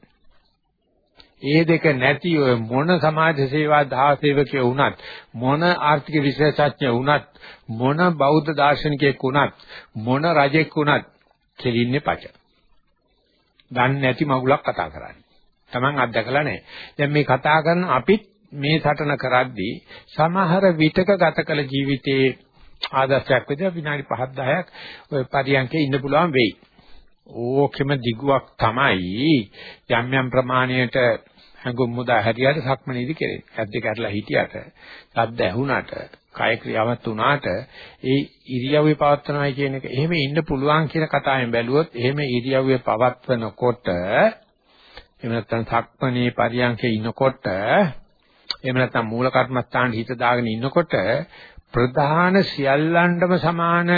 ඒ දෙක නැති ඔය මොන සමාජ සේවා දහසේවකයෙ වුණත් මොන ආර්ථික විශේෂඥ වුණත් මොන බෞද්ධ දාර්ශනිකයෙක් වුණත් මොන රජෙක් වුණත් කෙලින්නේ පච. දන්නේ නැති මගුලක් කතා කරන්නේ. Taman අත්දකලා නැහැ. දැන් මේ කතා කරන අපිත් මේ සටන කරද්දී සමහර විතක ගත කළ ජීවිතයේ ආදර්ශයක් විදිහට විනාඩි 5 10ක් ඔය පරියන්කේ ඉන්න පුළුවන් වෙයි. ඕකෙම දිගුවක් තමයි යම් යම් ප්‍රමාණයට හැඟුම් මුදා හැරියට සක්මනේදී කෙරේ. ඇද්ද කැඩලා හිටියට, සද්ද ඇහුණාට, කය ක්‍රියාවත් වුණාට ඒ ඉරියව්වේ පවත්වනවායි කියන එක එහෙම ඉන්න පුළුවන් කියන කතාවෙන් බැලුවොත් එහෙම ඉරියව්වේ පවත්වනකොට එහෙම නැත්නම් සක්මනේ පරියන්කේ ඉනකොට එහෙම නැත්නම් මූල කර්මස්ථාන හිත දාගෙන ඉන්නකොට ප්‍රධාන සියල්ලන්ටම සමාන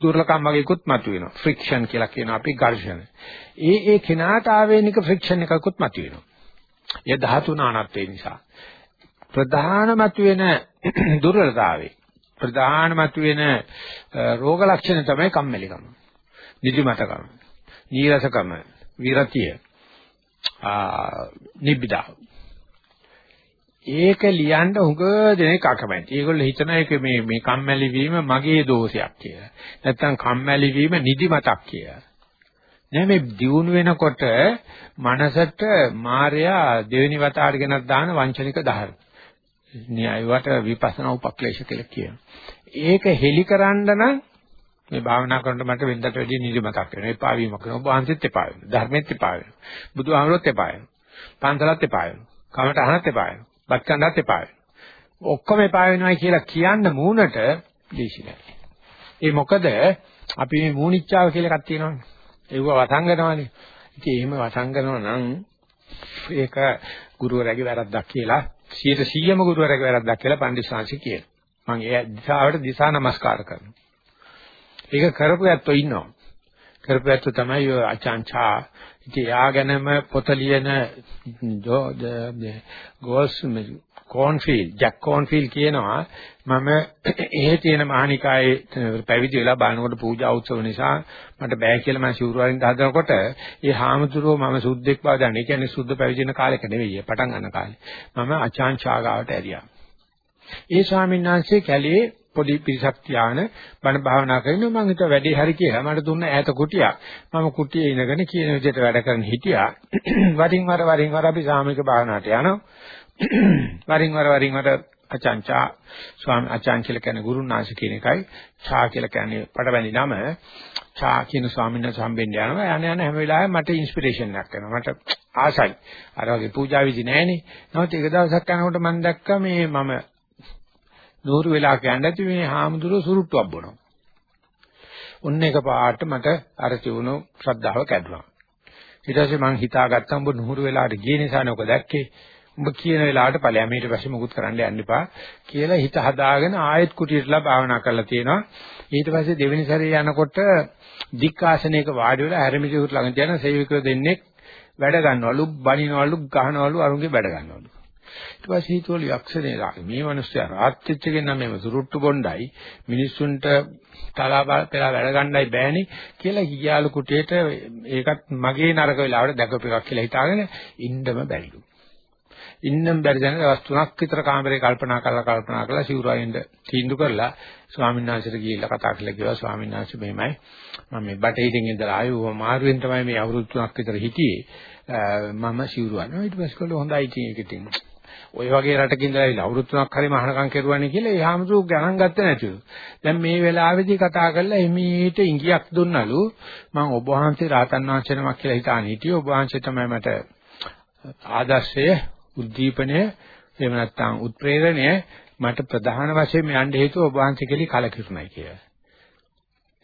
දුර්ලකම් වගේකුත් මතුවෙනවා. ෆ්‍රික්ෂන් කියලා කියනවා අපි ඝර්ෂණ. ඒ ඒ කෙනාට ආවේනික ෆ්‍රික්ෂන් එකකුත් මතුවෙනවා. ඒ ධාතු නානත්වය නිසා. ප්‍රධාන මතුවෙන දුර්වලතාවය ප්‍රධානමත් වෙන රෝග ලක්ෂණ තමයි කම්මැලිකම. නිදිමතකම. නීරසකම, විරතිය. ආ නිබ්බිදා. ඒක ලියන්න උඟ දෙනෙක් අකමැති. ඒගොල්ලෝ හිතන එක මේ මේ කම්මැලි වීම මගේ දෝෂයක් කියලා. නැත්තම් කම්මැලි වීම නිදිමතක් කියලා. නෑ මේ දියුණු වෙනකොට මනසට මායя දෙවෙනි වතාවට ගෙනත් දාන වංචනික ධර්ම. න්‍යායවට විපස්සනා උපක්ලේශ කියලා කියනවා. ඒක හෙලිකරන්න නම් මේ භාවනා කරනකොට මට වෙනදට වැඩිය නිදිමතක් වෙනවා. එපා වීමක් වෙනවා. ඔබ වහන්සේත් එපා වෙනවා. ධර්මෙත් එපා වෙනවා. බුදුහාමරොත් එපා වෙනවා. පන්සලත් එපා වෙනවා. කමට අහනත් එපා වෙනවා. බත් කන්නත් එපා වෙනවා. ඔක්කොම එපා වෙනවා කියලා කියන්න මූණට ලීසි නැහැ. ඒ මොකද අපි මේ මූණිච්චාව කියලා එකක් තියෙනවානේ. ඒව වසංගනවානේ. ඉතින් එහෙම වසංගනව නම් ඒක ගුරුවරයාගේ වැරද්දක් කියලා 100%ම ගුරුවරයාගේ වැරද්දක් කියලා පණ්ඩිතසාංශ කියනවා. මම ඒ දිශාවට දිශා නමස්කාර කරනවා. ඒක කරපු ඇත්තෝ ඉන්නවා. කරපු ඇත්තෝ තමයි ඔය අචාන්චා ඉතින් යාගෙනම පොත ලියන ගෝස් කෝන්ෆීල් ජැක් කෝන්ෆීල් කියනවා මම එහෙ තියෙන මහනිකායේ පැවිදි වෙලා බලනකොට පූජා උත්සව නිසා මට බෑ කියලා මම සිවුරු වලින් හදනකොට ඒ හාමුදුරුවෝ මම සුද්ධෙක් බව දන්නේ. ඒ කියන්නේ සුද්ධ පැවිදි වෙන කාලෙක නෙවෙයි පටන් ගන්න කාලේ. මම අචාන් ශාගාවට ඇරියා. ඒ ස්වාමීන් වහන්සේ කැලේ පොඩි පිරිසක් තියාන බණ භාවනා කරනවා මම හිතුවා වැඩේ හරි කියලා. මට දුන්න ඈත කුටියක්. මම කුටියේ ඉඳගෙන කියන විදිහට වැඩ කරන හිටියා. වරින් වර වරින් වර අපි සාමික භාවනාවට යනවා. වරින් වර වරින් වර අචාන්චා ස්වාමී අචාන් කියලා කියන්නේ ගුරුනාංශ කියන එකයි. ඡා කියලා කියන්නේ පඩවැනි නම. ඡා කියන ස්වාමීන් වහන්සේ හම්බෙන්න යනවා. යන යන හැම වෙලාවෙම මට ඉන්ස්පිරේෂන් එකක් එනවා. මට ආසයි. අර වගේ පූජා විදි නැහනේ. නමුත් එක දවසක් යනකොට මම දැක්කා මේ මම නూరు වෙලා කියන්නේ නැති මේ හාමුදුරුවෝ සුරුට්ටුවක් බොනවා. ඔන්න එක පාට මට අර තිබුණු ශ්‍රද්ධාව කැඩුනා. ඊට පස්සේ මං හිතාගත්තා උඹ නුහුරු වෙලාට ගිය නිසානේ ඔක දැක්කේ. උඹ කියන වෙලාවට ඵලයන් ඊට පස්සේ මුකුත් කරන්න යන්න එපා කියලා හිත හදාගෙන ආයෙත් කුටියටලා භාවනා කරලා තියෙනවා. ඊට පස්සේ දෙවෙනි සැරේ යනකොට දික්ආසනයක වාඩි වෙලා හැරමිටියුත් ළඟ තියන සේවිකයෝ දෙන්නෙක් වැඩ ගන්නවලු, බණිනවලු, ගහනවලු, අරුන්ගේ වැඩ ගන්නවලු. ඊට පස්සේ හිතවල යක්ෂණේ මේ මිනිස්සයා රාත්‍රිච්ච කෙනා මේව සුරුට්ටු බොණ්ඩයි මිනිස්සුන්ට තලා පෙරා වැඩ ගන්නයි බෑනේ කියලා ගියාලු කුටියට ඒකත් මගේ නරක වෙලාවට දැකපු එකක් කියලා හිතාගෙන ඉන්නම බැරිලු. ඉන්නම් බැරි දැන දවස් 3ක් විතර කාමරේ කල්පනා කරලා කල්පනා කරලා සිවුරයින්ද තීන්දුව කරලා ස්වාමීන් වහන්සේට ගිහිල්ලා කතා කරලා කිව්වා ස්වාමීන් වහන්සේ මෙහෙමයි. මම මේ බටහිරින් ඉඳලා ආවේ. මාරුවෙන් තමයි මේ අවුරුදු 3ක් විතර හිටියේ. මම සිවුරු අරනවා ඊට පස්සේ කළා හොඳයි ඉතින් ඒක ඉතින් ඔය වගේ රටක ඉඳලා අවුරුදු තුනක් හරි මහානකම් කෙරුවානේ කියලා ඒ හාමුදුරුවෝ ගණන් ගත්තේ නැතිලු. දැන් මේ වෙලාවේදී කතා කරලා එමීට ඉංගියක් දුන්නලු මම ඔබ වහන්සේ රාතන් වහන්සේ නමක් කියලා හිතාන හිටියේ ඔබ වහන්සේ තමයි මට ආදර්ශය උද්දීපනය එහෙම නැත්නම් උත්ප්‍රේරණය මට ප්‍රධාන වශයෙන් යන්න හේතුව ඔබ වහන්සේ කෙලි කලකිරුණයි කියලා.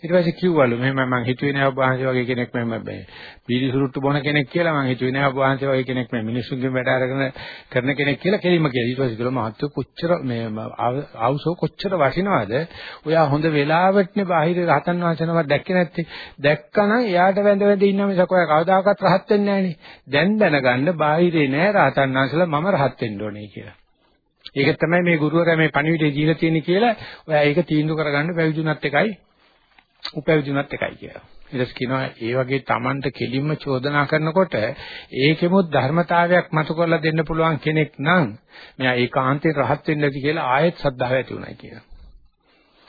ඊට පස්සේ කිව්වලු මෙහෙම මම හිතුවේ නෑ ඔබ වහන්සේ වගේ කෙනෙක් මෙහෙම මේ බීඩි සුරුට්ටු බොන කෙනෙක් කියලා මම හිතුවේ නෑ ඔබ වහන්සේ වගේ කෙනෙක් මේ මිනිස්සුන්ගෙන් වැඩ අරගෙන කරන කෙනෙක් කියලා කෙලින්ම කියලා. ඊට පස්සේ කිව්වා මහත්තු කොච්චර මේ ආවුසෝ කොච්චර වටිනවද? ඔයා හොඳ වෙලාවටනේ බාහිර රහතන් වහන්සේනම දැක්කේ නැත්තේ. දැක්කනම් එයාට වැඳ වැඳ ඉන්න මිසක ඔයා කවදාකවත් රහත් වෙන්නේ නෑනේ. දැන් දැනගන්න බාහිරේ නෑ රහතන් වහන්සේලා මම රහත් වෙන්න ඕනේ කියලා. ඒක තමයි මේ ගුරුවරයා මේ පණිවිඩය දීලා තියෙන්නේ කියලා ඔයා ඒක තීන්දුව කරගන්න පැවිදුණත් එකයි උපැවිදුණත් එකයි කියලා. ඊට කියනවා ඒ වගේ Tamanට කෙලින්ම චෝදනා කරනකොට ඒකෙමුත් ධර්මතාවයක් මතු කරලා දෙන්න පුළුවන් කෙනෙක් නම් මෙයා ඒකාන්තයෙන් රහත් වෙන්න ඇති කියලා ආයෙත් සද්ධාව ඇති උනායි කියලා.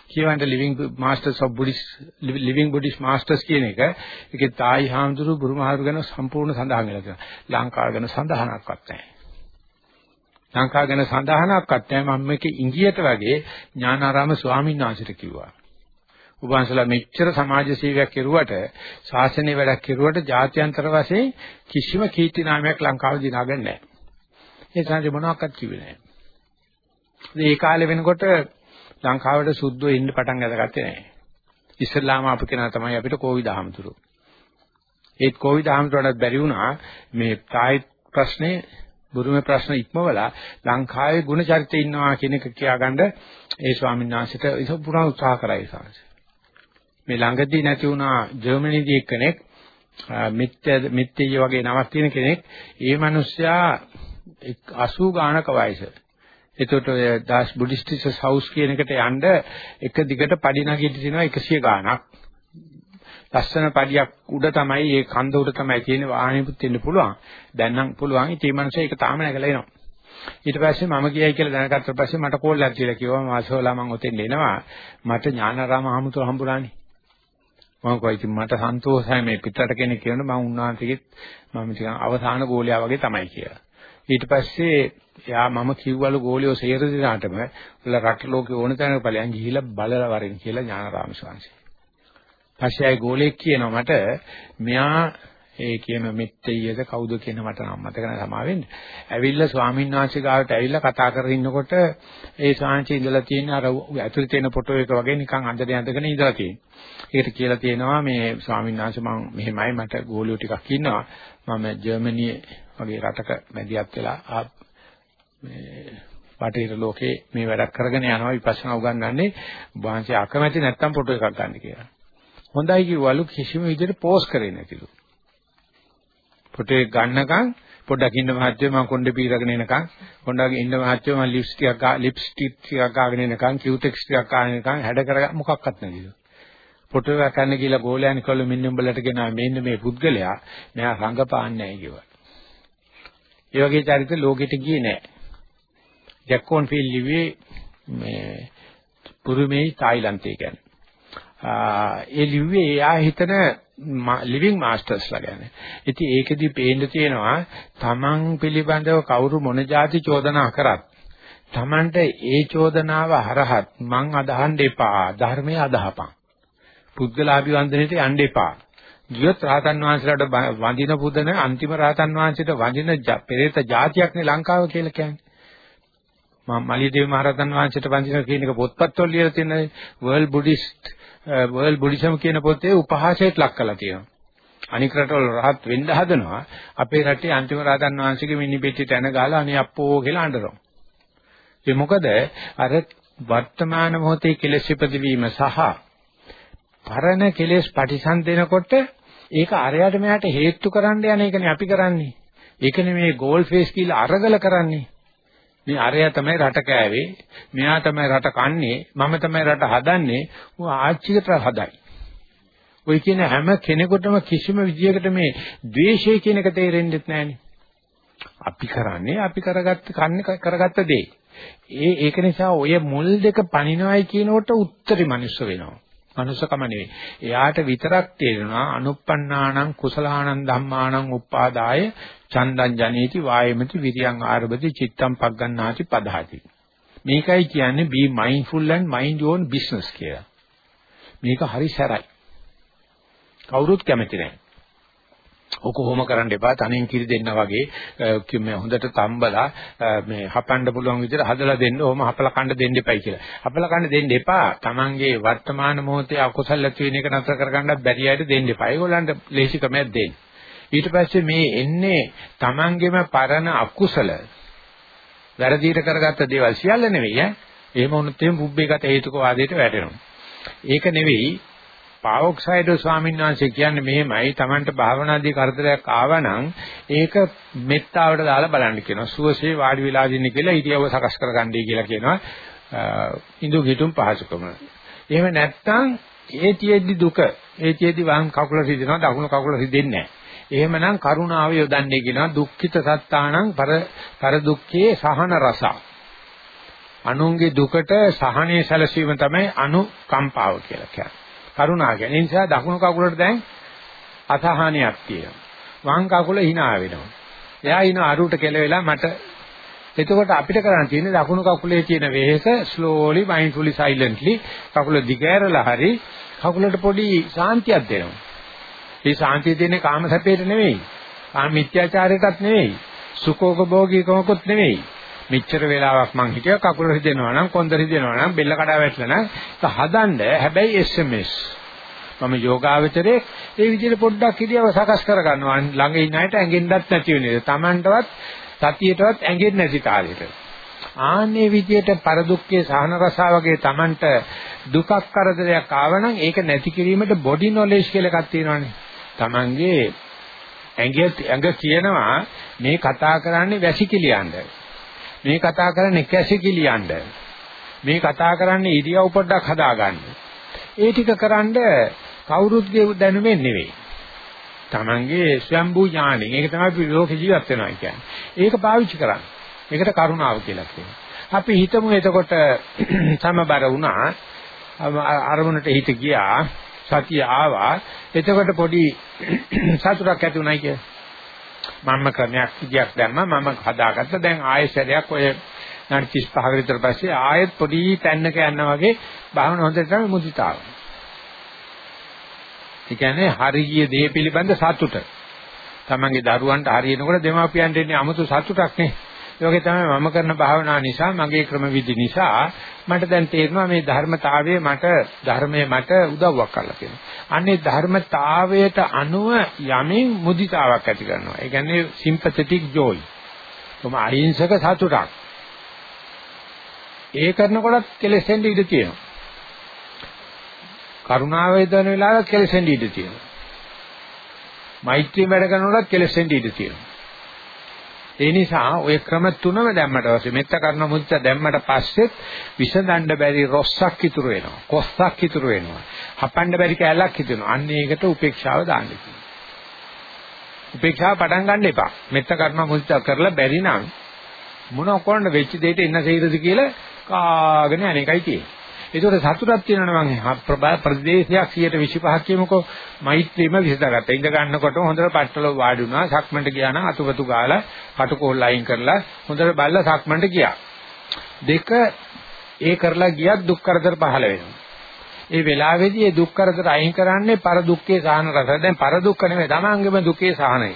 කියවන්ට living masters of buddhist living buddhist masters කියන එක ඒකේ තායි හාමුදුරු බුරුමහාරු ගැන සම්පූර්ණ සඳහන් වෙලා තියෙනවා. ලංකාව ගැන සඳහනක්වත් නැහැ. ලංකාව ගැන සඳහනක්වත් නැහැ. මම මේක ඉංගියට වගේ ඥානාරාම ස්වාමීන් වහන්සේට කිව්වා. උපවාසලා මෙච්චර සමාජ සේවයක් කෙරුවට ශාසනය වැඩක් කෙරුවට ජාත්‍යන්තර වශයෙන් කිසිම කීර්ති නාමයක් ලංකාවේ දිනාගන්නේ නැහැ. ඒ සංජය මොනවාක්වත් කිව්වේ නැහැ. ඒ කාලේ වෙනකොට ලංකාවට සුද්ධෝ ඉන්න පටන් අරගත්තේ නැහැ. ඉස්ලාම අපු කෙනා තමයි අපිට කෝවිද හාමුදුරු. ඒත් කෝවිද හාමුදුරට බැරි වුණා මේ තායි ප්‍රශ්නේ බුරුමේ ප්‍රශ්න ඉක්මවලා ලංකාවේ ගුණ චරිතය ඉන්නවා කියන එක කියාගන්න ඒ ස්වාමීන් වහන්සේට ඒක පුරා උත්සාහ කරයි සාංශ. මේ ළඟදී නැති වුණා ජර්මනිදී එක්කෙනෙක් මිත්‍ය මිත්‍යය වගේ නමක් තියෙන කෙනෙක් ඒ මිනිස්සයා 80 ගානක වයස. එතකොට ඔය දාස් බුද්දිස්ටිස් හවුස් කියන එකට යන්න එක දිගට පඩි නගින්න තියෙනවා 100 ගාණක්. ලස්සන පඩියක් උඩ තමයි ඒ කන්ද උඩ තමයි තියෙන වාහනෙපුත් වෙන්න පුළුවන්. දැන් නම් පුළුවන්. ඉතින් මේ මනුස්සයා ඒක තාම නැගලා එනවා. ඊට පස්සේ මම ගියයි කියලා දැනගත්ත පස්සේ මට කෝල් එකක් කියලා කිව්වා මාසෝලා මම ඔතෙන් එනවා. මට ඥානාරාම හමුතුර හම්බුනානේ. මම කොයි ඉතින් මට සන්තෝෂයි මේ පිටරට කෙනෙක් කියනකොට මම උන්වහන්සේගෙත් මම ටිකක් අවසාන ගෝලයා වගේ තමයි කියලා. ඊට පස්සේ යා මම කිව්වලු ගෝලියෝ සේර දිනාටම උල රට ලෝකේ ඕන තැනක ඵලයන් ගිහිලා බලලා වරින් කියලා ඥානාරාම ස්වාමීන් පස්සේ ආයි ගෝලෙක් කියනවා මට මෙයා ඒ කියන මෙත්තෙයියද කවුද කියන මට නම් මතක නැහැ සමා වෙන්න. ඇවිල්ලා ස්වාමීන් වහන්සේ ගාවට ඇවිල්ලා කතා කරගෙන ඉන්නකොට ඒ සාංශي ඉඳලා තියෙන අර ඇතුලේ තියෙන ෆොටෝ එක වගේ නිකන් අඳගෙන ඇඳගෙන ඉඳලා තියෙනවා. ඒකට කියලා තියෙනවා මේ ස්වාමීන් වහන්සේ මම මෙහෙමයි මට ගෝලියෝ ටිකක් ඉන්නවා. මම ජර්මනියේ වගේ රටක මැදිහත් වෙලා මේ බටහිර ලෝකේ මේ වැඩක් කරගෙන යනවා විපස්සනා උගන්වන්නේ වහන්සේ අකමැති නැත්තම් ෆොටෝ එකක් ගන්න කියලා. හොඳයි කිව්වලු කිසිම විදිහට පෝස්ට් කරේ නැතිලු. ෆොටෝ එක ගන්නකම් පොඩ්ඩක් ඉන්න මහත්තයෝ මම කොණ්ඩේ පීරගෙන එනකම් කොණ්ඩාගේ ඉන්න මහත්තයෝ මම ලිප්ස්ටික් එකක් ලිප්ස්ටික් ටිකක් ගාගෙන එනකම් කියුටෙක්ස් ටිකක් ගාගෙන එනකම් හැඩ කර මොකක්වත් නැතිලු. ෆොටෝ එකක් ගන්න කියලා ගෝලයන් කළු මෙන්න උඹලට ගෙනා මෙන්න මේ පුද්ගලයා මෙයා රංගපාන්නේ නැහැ කිව්වා. ඒ වගේ චරිත ලෝකෙට ගියේ නැහැ. ජැක්කොන් ෆීල් ලිව්වේ මේ පුරුමේ තායිලන්තේ ගැන. ඒ ලිව්වේ එයා හිතන ලිවිං මාස්ටර්ස්ලා ගැන. ඉතින් ඒකෙදි පේන්න තියෙනවා තමන් පිළිබඳව කවුරු මොන જાති චෝදනා කරත් තමන්ට ඒ චෝදනාව හරහත් මං අදහන්න එපා ධර්මයේ අදහපන්. පුද්ගලාභි වන්දනෙට යන්න එපා. ගියොත් රහතන් වහන්සේලාට වඳින පුදන අන්තිම රහතන් වහන්සේට වඳින පෙරේත જાතියක්නේ ලංකාව කියලා කියන්නේ. මම මලියදේව මහරහතන් වහන්සේට වඳින කියන එක පොත්පත්වල ලියලා තියෙන World Buddhist World Buddhism කියන පොතේ උපහාසයට ලක් කරලා තියෙනවා. අනික රටවල රහත් වෙන්න හදනවා. අපේ රටේ අන්තිම රහතන් වහන්සේගේ මිනි පෙට්ටියට එන ගාලා අනේ අප්පෝ කියලා අඬනවා. ඒ මොකද අර වර්තමාන මොහොතේ කෙලෙස් ඉපදවීම සහ පරණ කෙලෙස් පටිසන් දෙනකොට ඒක අරයට මෙයාට හේතු කරන්න යන එකනේ අපි කරන්නේ. ඒකනේ මේ ගෝල් ෆේස් කියලා අරගල කරන්නේ. මේ අරයා තමයි රට කෑවේ, මෙයා තමයි රට කන්නේ, මම තමයි රට හදන්නේ. ඌ ආච්චිකට හදයි. ඔය කියන හැම කෙනෙකුටම කිසිම විදියකට මේ ද්වේෂය කියන එක තේරෙන්නේ නැහනේ. අපි කරන්නේ අපි කරගත්ත කන්නේ කරගත්ත දේ. ඒ ඒක නිසා ඔය මුල් දෙක පණිනවයි කියනකොට උත්තරී මනුස්ස වෙනවා. මනුස්සකම නෙවෙයි. එයාට විතරක් තේරෙනවා අනුප්පන්නානං කුසලානං ධම්මානං උප්පාදාය චන්දං ජනේති වායමති විරියං ආරබති චිත්තං පග්ගණ්ණාති පදහති. මේකයි කියන්නේ be mindful and mind your own business කියලා. මේක හරි සැරයි. කවුරුත් කැමති නැහැ. ඔක කොහොම කරන්න එපා තනින් කිරි දෙන්න වගේ මේ හොඳට තම්බලා මේ හපන්න පුළුවන් විදිහට හදලා දෙන්න ඕම හපලා කන්න දෙන්න එපයි කියලා. හපලා කන්න දෙන්න එපා. Tamange වර්තමාන මොහොතේ අකුසල ඇති වෙන එක නතර කරගන්නත් බැරි අයට දෙන්න එපා. ඒගොල්ලන්ට ලේසි ක්‍රමයක් දෙන්න. ඊට පස්සේ මේ එන්නේ Tamangeම පරණ අකුසල. වැරදියට කරගත්ත දේවල් සියල්ල නෙවෙයි ඈ. එහෙම වුණොත් එහෙම පුබ්බේගත හේතුක වාදයට වැටෙනවා. ඒක නෙවෙයි පාවොක්සයිඩ් ස්වාමීන් වහන්සේ කියන්නේ මෙහෙමයි. Tamanට භාවනාදී කරදරයක් ආවනම් ඒක මෙත්තාවට දාලා බලන්න කියනවා. සුවසේ වාඩි වෙලා ඉන්න කියලා ඉතියව සකස් කරගන්නයි කියලා කියනවා. ඉඳු ගිටුම් පහසුකම. එහෙම නැත්නම් ඒතියෙදි දුක ඒතියෙදි වම් කකුල රිදෙනවා දකුණු කකුල රිදෙන්නේ නැහැ. එහෙමනම් කරුණාව යොදන්නේ කියනවා දුක්ඛිත සත්තානං පර පර දුක්ඛේ සහන රස අනුන්ගේ දුකට සහනේ සැලසීම තමයි අනුකම්පාව කියලා කියන්නේ කරුණා කියන්නේ. ඒ නිසා දකුණු කකුලට දැන් අසහනයක් තියෙනවා. වම් කකුල hina වෙනවා. එයා hina අරුට කෙලවෙලා මට එතකොට අපිට කරන්න තියෙන්නේ දකුණු කකුලේ තියෙන වෙහෙස slowly mindfully silently කකුල දිගෑරලා හරි කකුලට පොඩි සාන්තියක් දෙනවා. ඒ සාන්තිය දෙන්නේ කාම සැපේට නෙවෙයි. කාම මිත්‍යාචාරයටත් නෙවෙයි. සුඛෝපභෝගීකමකුත් නෙවෙයි. මෙච්චර වෙලාවක් මං හිටියා කකුල රිදෙනවා නම් කොන්ද රිදෙනවා නම් බෙල්ල කඩා වැටලා නම් ඒක හදන්න හැබැයි SMS මම යෝගාවචරයේ ඒ විදිහට පොඩ්ඩක් හිටියව සකස් කරගන්නවා ළඟ ඉන්න අයට ඇඟෙන්නත් නැති වෙන්නේ Tamanටවත් සතියටවත් ඇඟෙන්නේ නැති තාලෙට ආන්නේ විදිහට පරදුක්කේ සහන රසා වගේ Tamanට දුකක් කරදරයක් ආවනම් ඒක නැති කිරීමට බොඩි නොලෙජ් කියලා එකක් තියෙනවානේ Tamanගේ ඇඟ ඇඟ කියනවා මේ කතා කරන්නේ වැසිකිලියන්ද මේ කතා කරන්නේ කැසිකිලියන්න. මේ කතා කරන්නේ ඉරියව් පොඩ්ඩක් හදාගන්න. ඒ ටික කරන්ඩ කවුරුත්ගේ දැනුමෙන් නෙවෙයි. Tamange ස්වයම්බු ඥාණය. ඒක තමයි අපි ලෝක ජීවත් වෙනවා කියන්නේ. ඒක පාවිච්චි කරන්න. ඒකට කරුණාව කියලා කියනවා. අපි හිතමු එතකොට සමබර වුණා අරමුණට හිත ගියා සතිය ආවා එතකොට පොඩි සතුටක් ඇති උනායි කිය. මම ක්‍රමයක් විදියක් දැම්මා මම හදාගත්ත දැන් ආයෙ සැරයක් ඔය නාටි 35 විතර පස්සේ ආයෙත් පොඩි තැන්නක යනවා වගේ භාවන හොඳට තමයි මුදිතාව. ඒ කියන්නේ හරිය දේ පිළිබඳ සතුට. තමන්ගේ දරුවන්ට හරියනකොට දෙමාපියන්ට එන්නේ 아무තු සතුටක් නේ. ඒ වගේ තමයි මම කරන භාවනාව නිසා මගේ ක්‍රම විදි නිසා මට දැන් තේරෙනවා මේ ධර්මතාවයේ මට ධර්මයේ මට උදව්වක් කරලා තියෙනවා. අන්නේ ධර්මතාවයට අනුව යමින් මුදිතාවක් ඇති කරනවා. ඒ කියන්නේ sympathetic joy. කොම අහිංසක සතුටක්. ඒ කරනකොටත් කෙලෙසෙන් ඉඳ තියෙනවා. කරුණාව වේදන වෙලාවට කෙලෙසෙන් ඉඳ තියෙනවා. මෛත්‍රී වැඩ කරනකොටත් කෙලෙසෙන් ඉඳ තියෙනවා. ඒ නිසා ওই ක්‍රම තුනම දැම්මට පස්සේ මෙත්ත කරන මුද්ද දැම්මට පස්සෙත් විසඳන්න බැරි රොස්සක් ඉතුරු වෙනවා. කොස්සක් ඉතුරු වෙනවා. හපන්න බැරි කැලක් හිතෙනවා. අන්න ඒකට උපේක්ෂාව දාන්න කියනවා. උපේක්ෂාව පටන් ගන්න එපා. මෙත්ත කරන මුද්ද කරලා බැරි නම් මොන කොරන්න වෙච්ච දෙයට ඉන්න සීරද කියලා කාගෙන අනේකයි තියෙන්නේ. ඒකට සතුටක් තියෙනවා මම ප්‍රදේශයක් 125ක් කියමුකෝ මෛත්‍රීම විසඳගත්තා. ඉඳ ගන්නකොට හොඳට පట్టල වාඩි වුණා. සක්මන්ට ගියා නම් අතුපතු ගාලා කටුකොල් අයින් කරලා හොඳට බල්ලා සක්මන්ට ගියා. දෙක ඒ කරලා ගියත් දුක් කරදර පහළ වෙනවා. ඒ වෙලාවේදී ඒ දුක් කරදර අයින් කරන්නේ පර දුක්ඛේ සාහන රස. දැන් පර දුක්ඛ නෙමෙයි තමන්ගේම දුකේ සාහනයි.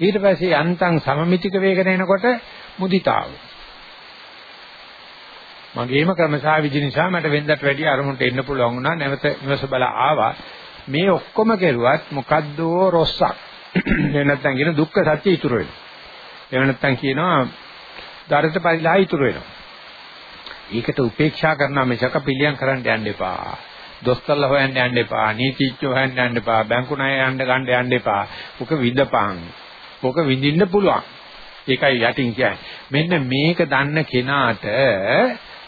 ඊට පස්සේ යන්තම් සමමිතික වේගන එනකොට මුදිතාව. මගේම ක්‍රමසා විදි නිසා මට වෙන්දට වැඩි අරමුණට එන්න පුළුවන් වුණා. නැවත ඉවස බල ආවා. මේ ඔක්කොම කෙරුවත් මොකද්දෝ රොස්සක්. එහෙම නැත්නම් කියන දුක්ඛ සත්‍ය ඉතුරු වෙනවා. එහෙම නැත්නම් කියනවා දරත පරිලා ඉතුරු වෙනවා. ඒකට උපේක්ෂා කරනවා මිසක පිළියම් කරන්න යන්න එපා. දොස්තරලා හොයන්න යන්න එපා. නීතිඥයෝ හොයන්න යන්න එපා. බැංකු ණය යන්න ගන්න යන්න එපා. ඔක විඳපං ඔක විඳින්න පුළුවන්. ඒකයි යටින් කියන්නේ. මෙන්න මේක දන්න කෙනාට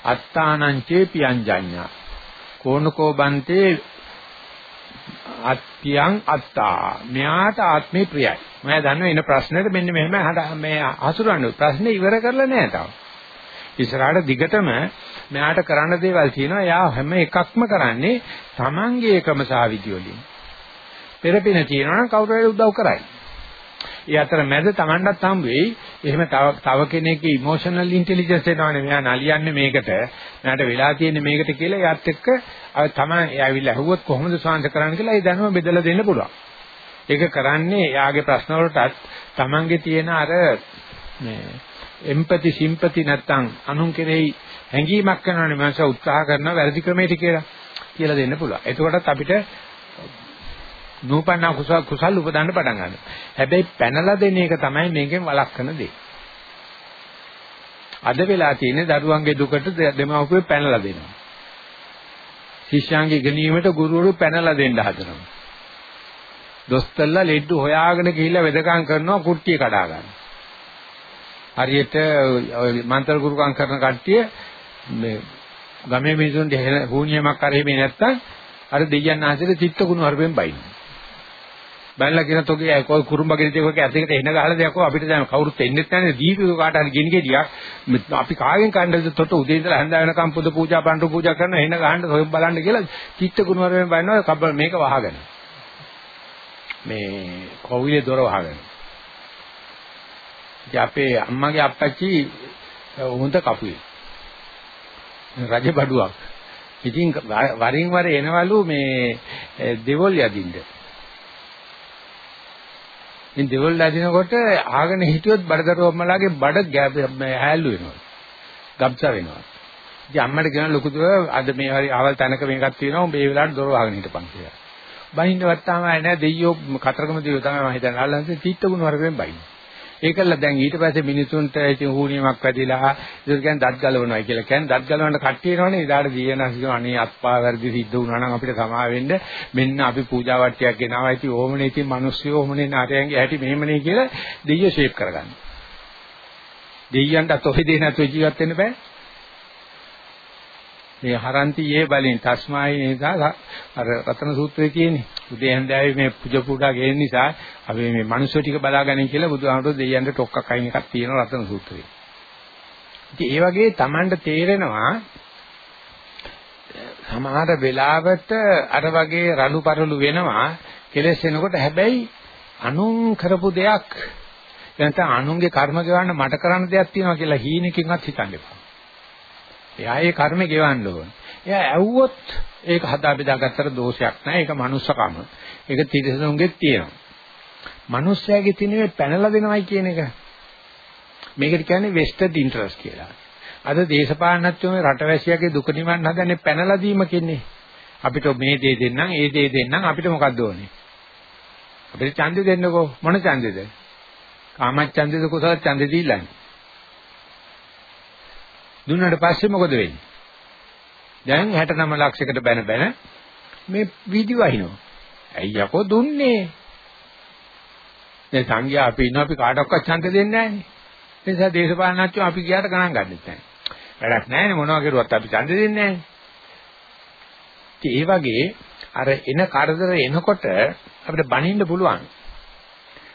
අත්තානංචේ පියංජඤ්ඤා කෝනකෝ බන්තේ අත්‍යං අත්තා. මෙයාට ආත්මේ ප්‍රියයි. මම දන්නවා එන ප්‍රශ්නෙට මෙන්න මෙහෙම මේ හසුරන්නේ ප්‍රශ්නේ ඉවර කරලා නෑ තාම. ඉස්සරහට දිගටම මෙයාට කරන්න දේවල් තියෙනවා. එයා හැම එකක්ම කරන්නේ Tamange ක්‍රම සහ විදි වලින්. පෙරපින තියෙනවා නම් කවුරු හරි උදව් කරයි. ඒ අතර මැද Tamanටත් හම් වෙයි. එහෙම තව තව කෙනෙක්ගේ ඉමෝෂනල් ඉන්ටෙලිජන්ස් එනවනේ. මෙයා නලියන්නේ මේකට. මෙයාට වෙලා තියෙන්නේ මේකට කියලා එයාත් එක්ක තමයි එයාවිල්ලා ඇහුවොත් කොහොමද සාන්ත කරන්න කියලා ඒ දැනුම බෙදලා දෙන්න පුළුවන්. ඒක කරන්නේ එයාගේ ප්‍රශ්න වලටත් Tamanගේ තියෙන අර මේ එම්පති සිම්පති නැත්තම් අනුන් කෙරෙහි හැඟීමක් කරනවනේ මනස උත්සාහ කරනවා වැරදි ක්‍රමයට කියලා කියලා දෙන්න පුළුවන්. එතකොටත් අපිට නූපන්න කුසල කුසල් උපදන්න පටන් ගන්නවා. හැබැයි පැනලා දෙන එක තමයි මේකෙන් වළක්වන දේ. අද වෙලා තියෙන්නේ දරුවන්ගේ දුකට දෙමව්පියෝ පැනලා දෙනවා. ශිෂ්‍යයන්ගේ ඉගෙනීමට ගුරුවරු පැනලා දෙන්න හදනවා. දොස්තරලා ලෙඩ්ඩු හොයාගෙන ගිහිල්ලා වෙදකම් කරනවා කුට්ටිය කඩා ගන්න. හරියට මන්ත්‍ර ගුරුකම් කරන කට්ටිය මේ ගමේ මිනිසුන්ට හුණියමක් කරෙන්නේ නැත්තම් අර දෙයයන් ආශ්‍රිත චිත්ත ගුණ හර්පෙන් බයිනවා. බැලලා කියන තෝගේ කොයි කුරුම්බගේ දෙයක ඇසෙකට එන ගහලා දෙයක් අපිට දැන් කවුරුත් එන්නෙත් නැහැ දීපික කාට හරි ගෙන ගෙඩියක් අපි කාගෙන් කණ්ඩද තොට උදේ ඉඳලා හැන්ද වෙනකම් පුද පූජා පඬු පූජා කරන එන ගහන්න සොයම් බලන්න කියලා චිත්ත ගුණවරෙන් බලනවා කබ්බ මේක වහගෙන. මේ කොවිලේ දොර වහගෙන. ඉතින් අපේ අම්මගේ අප්පච්චි හොඳ කපුවේ. රජ බඩුවක්. ඉතින් වරින් වර එනවලු මේ දෙවොල් යදින්න. ඉතින් දෙවොල් ලැදිනකොට ආගෙන හිටියොත් බඩදරුවම්මලාගේ බඩ හැල්ලු වෙනවා. ගබ්සා වෙනවා. ඉතින් අම්මට කියන ලොකු දුර අද මේ හරි ආවල් තැනක මේකක් තියෙනවා උඹ ඒ වෙලාවට දොර වහගෙන හිටපන් කියලා. බහින්නවත් තමයි නෑ දෙයියෝ කතරගම දෙයියෝ තමයි මම හිතන්නේ අල්ලන්නේ තීත්ත ගුණ වර්ගෙන් බයින්න. ඒකල දැන් ඊට පස්සේ මිනිසුන්ට ඉතින් හුනියමක් වැඩිලා ඒක කියන්නේ දත් ගලවනවා කියලා කියන්නේ දත් ගලවන්න කට්ටිය එනවනේ ඉදාට දීයනස් කියන අනේ අත්පා වැඩි සිද්ධ වුණා නම් අපිට සමා වෙන්න මෙන්න අපි පූජා වට්ටියක් ගෙනාවා ඉතින් ඕමනේ ඉතින් මිනිස්සු ඕමනේ නාටයන්ගේ ඇටි මෙහෙමනේ කියලා දෙයියෝ ෂේප් කරගන්න. දෙයියන්ට ඔහෙ දෙන්නේ නැතුව ජීවත් වෙන්න බෑ. මේ හරන්ති යේ බලෙන් තස්මායි නිසා අර රතන සූත්‍රයේ තියෙන්නේ. උදේ හන්දෑවේ මේ පුජ පුඩා ගේන නිසා අපි මේ මිනිස්සු ටික බලාගනින් කියලා බුදුහාමුදුරුවෝ දෙයියන්ට ටොක්කක් අයින් එකක් තියෙන රතන සූත්‍රයේ. ඉතින් ඒ වගේ Tamanට තේරෙනවා සමහර වෙලාවට අර වගේ රළු පරළු වෙනවා කෙලස් එනකොට හැබැයි අනුන් කරපු දෙයක් නැත්නම් අනුන්ගේ කර්ම ගෙවන්න මට කරන්න දෙයක් තියෙනවා කියලා හීනකින්වත් හිතන්න එපා. එයා ඒ කර්මේ ගෙවන්න ඕන. එයා ඇව්වොත් ඒක හදා බෙදා ගත්තට දෝෂයක් නැහැ. ඒක මනුස්සකම. ඒක තිරසනුන්ගෙත් තියෙනවා. මනුස්සයාගේ තියෙන මේ පැනලා දෙනවයි කියන එක. මේකට කියන්නේ vested interest කියලා. අද දේශපාලනඥයෝ රටවැසියාගේ දුක නිවන්න හදන්නේ පැනලා දීම කියන්නේ. අපිට මේ දේ දෙන්නම්, ඒ දේ දෙන්නම් අපිට මොකද්ද ඕනේ? අපිට ඡන්දෙ දෙන්නකෝ මොන ඡන්දෙද? කාමච්ඡන්දෙද කුසල ඡන්දෙ දීලානේ. දුන්නාට පස්සේ මොකද වෙන්නේ? දැන් 69 ලක්ෂයකට බැන බැන මේ වීදි වහිනවා. ඇයි යකෝ දුන්නේ? දැන් සංඝයා අපි ඉන්නවා අපි කාටවත් ඡන්ද දෙන්නේ නැහැනේ. ඒ නිසා දේශපාලනඥයෝ අපි ගියාට ගණන් ගන්නෙත් නැහැ. වැඩක් නැහැනේ මොනවා කරුවත් අපි ඡන්ද දෙන්නේ නැහැ. ඒ වගේ අර එන කරදර එනකොට අපිට බනින්න පුළුවන්.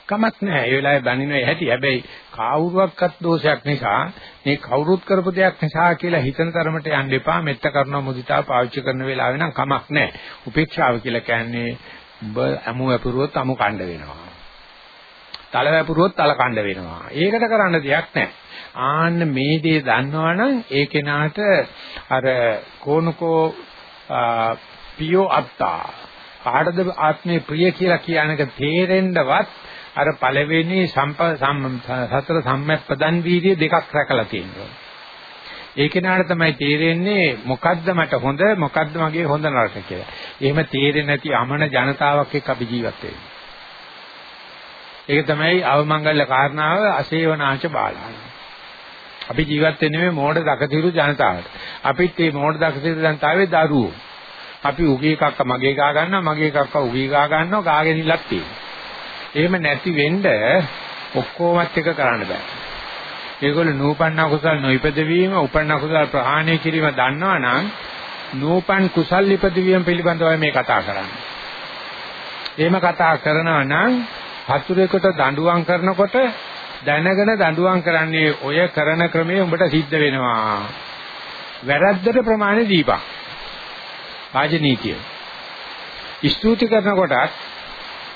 කමක් නැහැ. ඒ වෙලාවේ බනිනවා ඇති. හැබැයි කවුරුවක්වත් දෝෂයක් නිසා මේ කවුරුත් කරපු දෙයක් නිසා කියලා හිතන තරමට යන්න එපා. මෙත්ත කරුණා මුදිතා පාවිච්චි කරන වෙලාවේ නම් කමක් නැහැ. උපේක්ෂාව කියලා කියන්නේ ඔබ අමු වැපුරුවොත් අමු කණ්ඩ වෙනවා. තල වැපුරුවොත් තල කණ්ඩ වෙනවා. ඒකට කරන්න දෙයක් නැහැ. ආන්න මේ දේ දන්නවනම් ඒ කෙනාට අර කෝනකෝ පියෝ අත්තා කාටද ආත්මේ ප්‍රිය කියලා කියන එක තේරෙන්නවත් අර පළවෙනි සතර සම්මප්පදන් වීර්ය දෙකක් රැකලා තියෙනවා. ඒ කෙනාට තමයි තේරෙන්නේ මොකද්ද මට හොඳ මොකද්ද මගේ හොඳ නරක කියලා. එහෙම තේරෙන්නේ නැති අමන ජනතාවක් එක්ක අපි ජීවත් වෙන්නේ. ඒක තමයි අවමංගල්‍ය කාරණාව අසේවනාච බාලාන. අපි ජීවත් වෙන්නේ මේ මෝඩ දකතිරු ජනතාවට. අපිත් මේ මෝඩ දකතිරු ජනතාවේ දරුවෝ. අපි උගේ එකක්ක මගේ ගා ගන්නවා මගේ එකක්ක උගේ ගා ගන්නවා ගාගෙන ඉලක් තියෙනවා. එහෙම නැති වෙන්න ඔක්කොමත් එක කරන්න බෑ. ඒගොල්ලෝ නූපන්න කුසල් නොයිපද වීම, උපන්න කුසල් ප්‍රහාණය කිරීම දන්නවනම් නූපන් කුසල් ඉපද වීම පිළිබඳව මේ කතා කරන්නේ. එහෙම කතා කරනවා නම් හතුරෙකුට දඬුවම් කරනකොට දැනගෙන දඬුවම් කරන්නේ ඔය කරන ක්‍රමයේ උඹට සිද්ධ වෙනවා. වැරද්දට ප්‍රමාණය දීපන්. රාජනීතිය. ස්තුති කරනකොටත්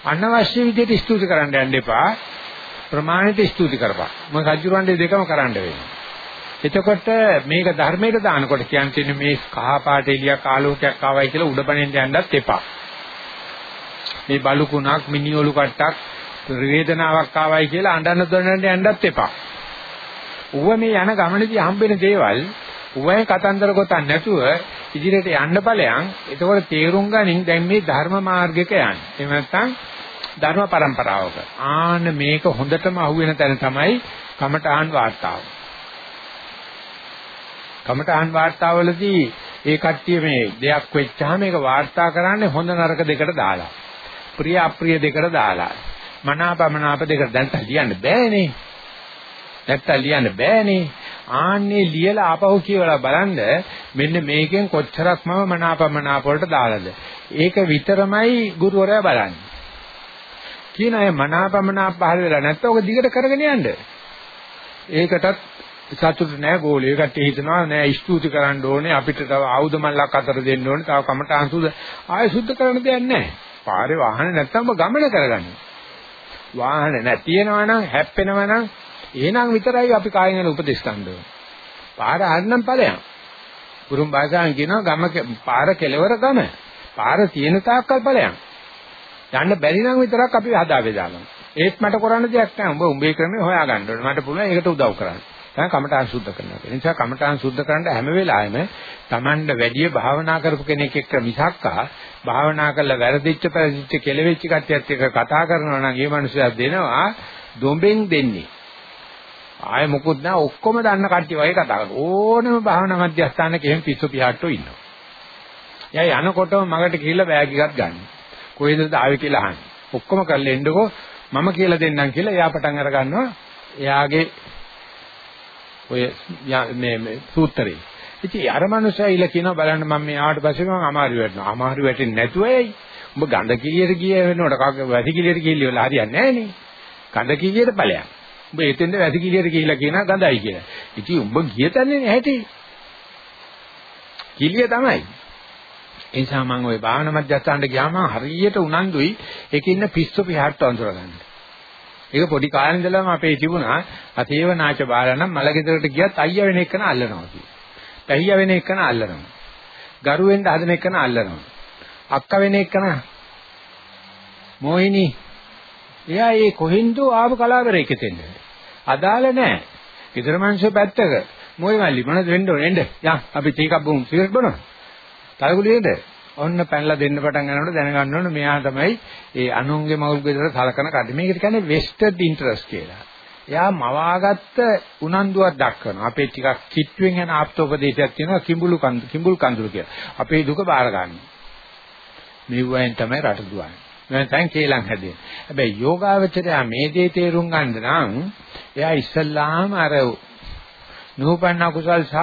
අනවශ්‍ය විදිහට ස්තුති කරන්න යන්න එපා. ප්‍රමාණිත ස්තුති කරපන්. මොකද රජුරන්ගේ දෙකම කරන්න වෙනවා. එතකොට මේක ධර්මයට දානකොට කියන්නේ මේ කහ පාට එළියක් ආලෝකයක් ආවයි කියලා උඩපණෙන් යන්නත් එපා. මේ බලුකුණක් මිනිඔලු කට්ටක් වේදනාවක් ආවයි කියලා අඬන දොඩන්න යන්නත් එපා. ඌව මේ යන ගමනේදී හම්බෙන දේවල් ඌවෙන් කතන්දර ගොතන්න නැතුව ඉදිරියට යන්න ඵලයන් එතකොට තේරුම් ගනින් දැන් මේ ධර්ම මාර්ගයක යන්නේ. එහෙම නැත්නම් ධර්ම પરම්පරාවක. ආන්න මේක හොඳටම අහුවෙන තැන තමයි කමඨාන් වාර්තාව. කමඨාන් වාර්තාවලදී ඒ කට්ටිය මේ දෙයක් වෙච්චාම මේක වාර්තා කරන්නේ හොඳ නරක දෙකට දාලා. ප්‍රිය අප්‍රිය දෙකට දාලා. මනාපමනාප දෙකට දැන් ලියන්න බෑනේ. නැත්තම් ලියන්න බෑනේ. ආන්නේ ලියලා ආපහු කියවලා බලන්න මෙන්න මේකෙන් කොච්චරක් මම මනාපමනාප වලට දාලාද. ඒක විතරමයි ගුරුවරයා බලන්නේ. කියන අය මනාපමනාප පහල වෙලා නැත්නම් ඔක දිගට කරගෙන යන්න. ඒකටත් සතුට නෑ ගෝලිය. ඒකට හිතනවා නෑ ස්තුති කරන්න ඕනේ අපිට තව ආයුධ මල්ලක් අතර දෙන්න ඕනේ. තව කමටහන් සුද ආයෙ සුද්ධ කරන්න දෙයක් නෑ. පාරේ වාහනේ නැත්තම් ඔබ ගමන කරගන්න. වාහනේ නැතිනවා නම් හැප්පෙනවා නම් එහෙනම් විතරයි අපි කායින් යන උපදේශ ගන්න ඕනේ. පාර හරිනම් ඵලයන්. පුරුම් භාෂාවෙන් කියනවා ගම පාර කෙලවර ගම. පාර තියෙන තාක්කල් ඵලයන්. යන්න බැරි නම් විතරක් අපි හදා බෙදාගන්න. ඒත් මට කරන්න දෙයක් නැහැ. උඹ උඹේ ක්‍රමේ හොයා ගන්න ඕනේ. මට පුළුවන් ඒකට උදව් කරන්න. තමයි කමඨාන් සුද්ධ කරනවා. ඒ නිසා කමඨාන් සුද්ධ කරන්න හැම වෙලාවෙම Tamanට වැඩි භාවනා කරපු කෙනෙක් එක්ක මිසක්කා භාවනා කරලා වැරදිච්ච පරිදිච්ච කෙලෙවිච්ච කට්ටියත් එක්ක කතා කරනවා නම් ඒ මනුස්සයා දෙනවා දොඹෙන් දෙන්නේ. ආයෙ මොකුත් නැහැ ඔක්කොම දන්න කට්ටිය වගේ කතා කරනවා. ඕනම භාවනා මධ්‍යස්ථානක එහෙම පිස්සු පියාට්ටෝ ඉන්නවා. එයා යනකොටම මගට ගිහිල්ලා බෑග් එකක් ගන්න. කොහෙදද ආවේ කියලා අහන්නේ. ඔක්කොම කරලා එන්නකෝ මම කියලා දෙන්නම් කියලා එයා පටන් අර ගන්නවා. එයාගේ ඔය මේ මේ සූත්‍රේ. ඉතින් අර මනුස්සයා ඉල කියනවා බලන්න මම මේ ආවට පස්සේ මම අමාරු වෙනවා. අමාරු වැටෙන්නේ නැතුව ඇයි? උඹ ගඳ කිලියට ගිය වෙනකොට කක වැසි කිලියට ගිහිල්ලා වෙලා හරියන්නේ නැහැ නේ. ගඳ කිලියට ඵලයක්. උඹ එතෙන්ද වැසි කිලියට ගිහිල්ලා කියනවා ගඳයි කියලා. ඉතින් උඹ ගිය තැනනේ නැහැටි. කිලිය තමයි. ඒ නිසා මම ওই භාවනා මධ්‍යස්ථානට ගියාම හරියට උනන්දුයි ඒකේ ඉන්න පිස්සු පිහට්ට අඳුරගන්න. ඒක පොඩි කාලේ ඉඳලම අපේ තිබුණා අතේව නාච බාලනම් මලගෙදරට ගියත් අයියා වෙන එකන අල්ලනවා කියලා. පැහියා වෙන එකන අල්ලනවා. ගරු වෙන්න හදන එකන අල්ලනවා. අක්කා වෙන එකන මොහිනී එයා ඒ කොහින්ද ආව කලාවරයක තෙන්න. අදාළ නැහැ. ඊතර මංශ පැත්තක මොයි මල්ලි මොනවද වෙන්න ඕනේ එන්න. යන් අපි ටීකක් බොමු සිගරට් බොනවා. තලගුලියේද? ඔන්න පැනලා දෙන්න පටන් ගන්නකොට දැනගන්න ඕනේ මෙයා තමයි ඒ අනුන්ගේ මවුල් ගෙදර සලකන කඩ. මේකට කියන්නේ vested interest කියලා. එයා මවාගත්ත උනන්දුවක් දක්වනවා. අපේ ටිකක් කිට්ටුවෙන් යන ආප්තෝපදේශයක් තියෙනවා කිඹුලු කඳු කිඹුල් කඳුළු කියලා. අපේ දුක බාර ගන්න. මෙව්වෙන් තමයි රට දුවන්නේ. මම දැන් කේලම් හැදෙන්නේ. හැබැයි යෝගාවචරය මේ දේ තේරුම් ගන්න නම් එයා ඉස්සල්ලාම අර නූපන්න කුසල් සහ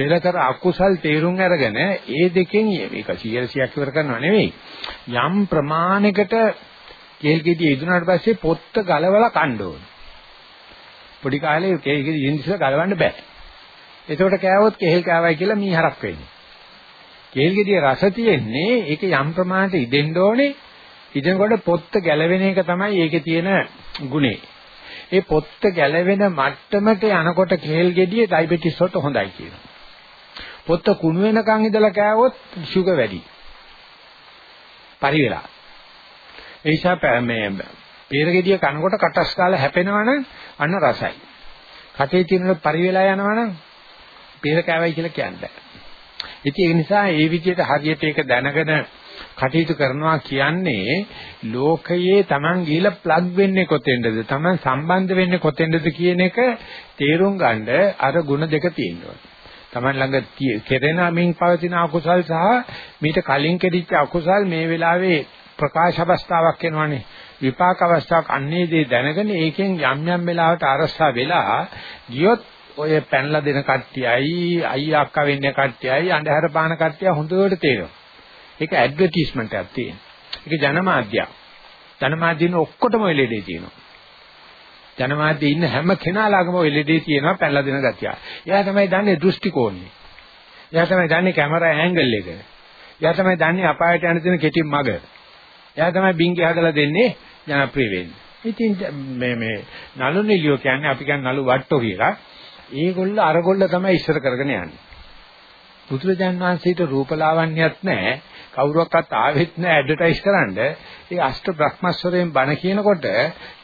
පෙරතර අකුසල් තේරුම් අරගෙන ඒ දෙකෙන් මේක 100ක් ඉවර කරනව නෙවෙයි. යම් ප්‍රමාණයකට කේල් ගෙඩිය ඉදුණාට පස්සේ පොත්ත ගලවලා කන්න ඕන. පොඩි කාලේ කේල් ගෙඩිය ඉඳිසල ගලවන්න බෑ. එතකොට කෑවොත් කෙහෙල් කෑවයි කියලා මීහරක් වෙන්නේ. කේල් ගෙඩිය රස තියෙන්නේ ඒක යම් ප්‍රමාණයට ඉදෙන්න ඕනේ. ඉදෙනකොට පොත්ත ගැලවෙන එක තමයි ඒකේ තියෙන ගුණේ. ඒ පොත්ත ගැලවෙන මට්ටමට යනකොට කේල් ගෙඩිය ඩයබටිස් වලට හොඳයි කියනවා. පොත්ත කුණු වෙනකන් ඉඳලා කෑවොත් ෂුගර් වැඩි. පරිවෙලා. ඒ නිසා මේ පේරගෙඩිය කනකොට කටස් කාලා හැපෙනවනම් අන්න රසයි. කටේ තියෙන පරිවෙලා යනවනම් පේර කෑවයි කියලා කියන්නේ. ඉතින් ඒ නිසා ඒ විදිහට හරියට ඒක දැනගෙන කටයුතු කරනවා කියන්නේ ලෝකයේ Taman ගිහිලා ප්ලග් වෙන්නේ කොතෙන්ද? Taman සම්බන්ධ වෙන්නේ කොතෙන්ද කියන එක තේරුම් ගන්න අර ಗುಣ දෙක තියෙනවා. Taman ළඟ කෙරෙන මින් පවතින අකුසල් සහ මීට කලින් කෙරිච්ච අකුසල් මේ වෙලාවේ ප්‍රකාශ අවස්ථාවක් එනවනේ විපාක අවස්ථාවක් අන්නේ දේ දැනගෙන ඒකෙන් යම් යම් වෙලාවට අරසා වෙලා ගියොත් ඔය පැනලා දෙන කට්ටියයි අයියා අක්කා වෙන්න කට්ටියයි අඳුර පාන කට්ටිය හොඳට තේරෙනවා. ඒක ඇඩ්වර්ටයිස්මන්ට් එකක් තියෙන. ඒක ජනමාධ්‍යයක්. ජනමාධ්‍යින් ඔක්කොටම එළෙඩේ තියෙනවා. ජනමාධ්‍යයේ ඉන්න හැම කෙනාලාගම ওই ලෙඩේ තියෙනවා පැනලා දෙන ගතිය. එයා තමයි දන්නේ දෘෂ්ටි කෝණය. එයා තමයි දන්නේ කැමරා ඇන්ගල් එක. එයා තමයි දන්නේ අපායට යන දෙන කෙටි මග. එයා තමයි බින්ගේ හදලා දෙන්නේ ජනප්‍රිය වෙන්නේ. ඉතින් මේ මේ නළු නිලියෝ කියන්නේ අපි කියන්නේ නළු වට්ටෝ කියලා. ඒගොල්ල අරගොල්ල තමයි ඉස්සර කරගෙන යන්නේ. බුදුරජාන් වහන්සේට රූපලාවන්‍යයක් නැහැ. කවුරුවක්වත් ආවෙත් නැහැ ඇඩ්වර්ටයිස් කරන්න. ඒ අෂ්ට බ්‍රහ්මස්වරයෙන් බණ කියනකොට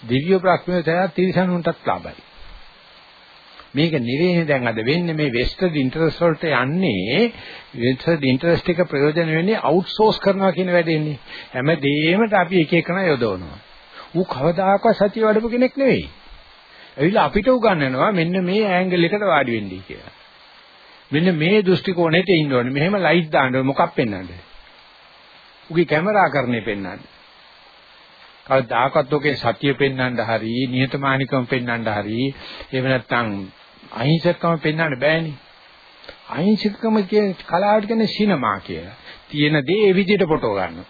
දිව්‍ය බ්‍රහ්මයේ තව තිරිසනුන්ටත් ලාභයි. මේක නිරේනේ දැන් අද වෙන්නේ මේ වෙස්ටඩ් ඉන්ටරෙස්ට් වලට යන්නේ වෙස්ටඩ් ඉන්ටරෙස්ට් එක ප්‍රයෝජන වෙන්නේ අවුට්සෝස් කරනවා කියන වැඩේන්නේ. හැම දෙයකට අපි එක එකන යොදවනවා. ඌ කවදාකවත් සතිය වඩපු කෙනෙක් නෙවෙයි. ඇවිල්ලා අපිට උගන්වනවා මෙන්න මේ ඇන්ගල් එකට වාඩි වෙන්නයි කියලා. මෙන්න මේ දෘෂ්ටි කෝණයට ඉන්න ඕනේ. මෙහෙම ලයිට් දාන්න ඕනේ. මොකක් පෙන්වන්නද? උගේ කැමරා කරන්නේ පෙන්වන්නේ. කවදාකවත් ඔකේ සතිය පෙන්වන්න හරි, නිහතමානිකම පෙන්වන්න හරි, එහෙම නැත්නම් අහිංසකකම පෙන්වන්න බෑනේ. අහිංසකකම කියන කලාවට කියන්නේ සිනමා කියලා. තියෙන දේ ඒ විදිහට ෆොටෝ ගන්නවා.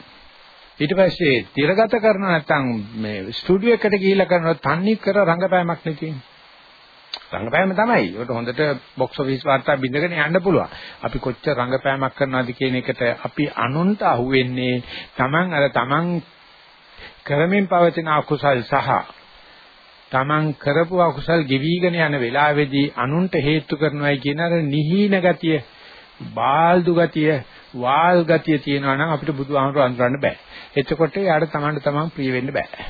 ඊට පස්සේ තිරගත කරන නැත්නම් මේ ස්ටුඩියෝ එකට ගිහිල්ලා කරනවා තන්නේ කර රංගපෑමක් නේ තියෙන්නේ. රංගපෑම තමයි. ඒකට හොඳට බොක්ස් ඔෆිස් වාර්තා බින්දගෙන යන්න පුළුවන්. අපි කොච්චර රංගපෑමක් කරනවද කියන එකට අපි අනුන්ට අහුවෙන්නේ Taman අර Taman කරමින් පවතින අකුසල් සහ Taman කරපු අකුසල් ගෙවිගෙන යන වෙලාවේදී අනුන්ට හේතු කරනවායි කියන අර නිහීන ගතිය, බාල්දු ගතිය, වාල් ගතිය තියෙනවා නම් අපිට බුදුහාමුදුර අඳුරන්න බෑ. එතකොට යාට Tamanට Taman ප්‍රිය වෙන්න බෑ.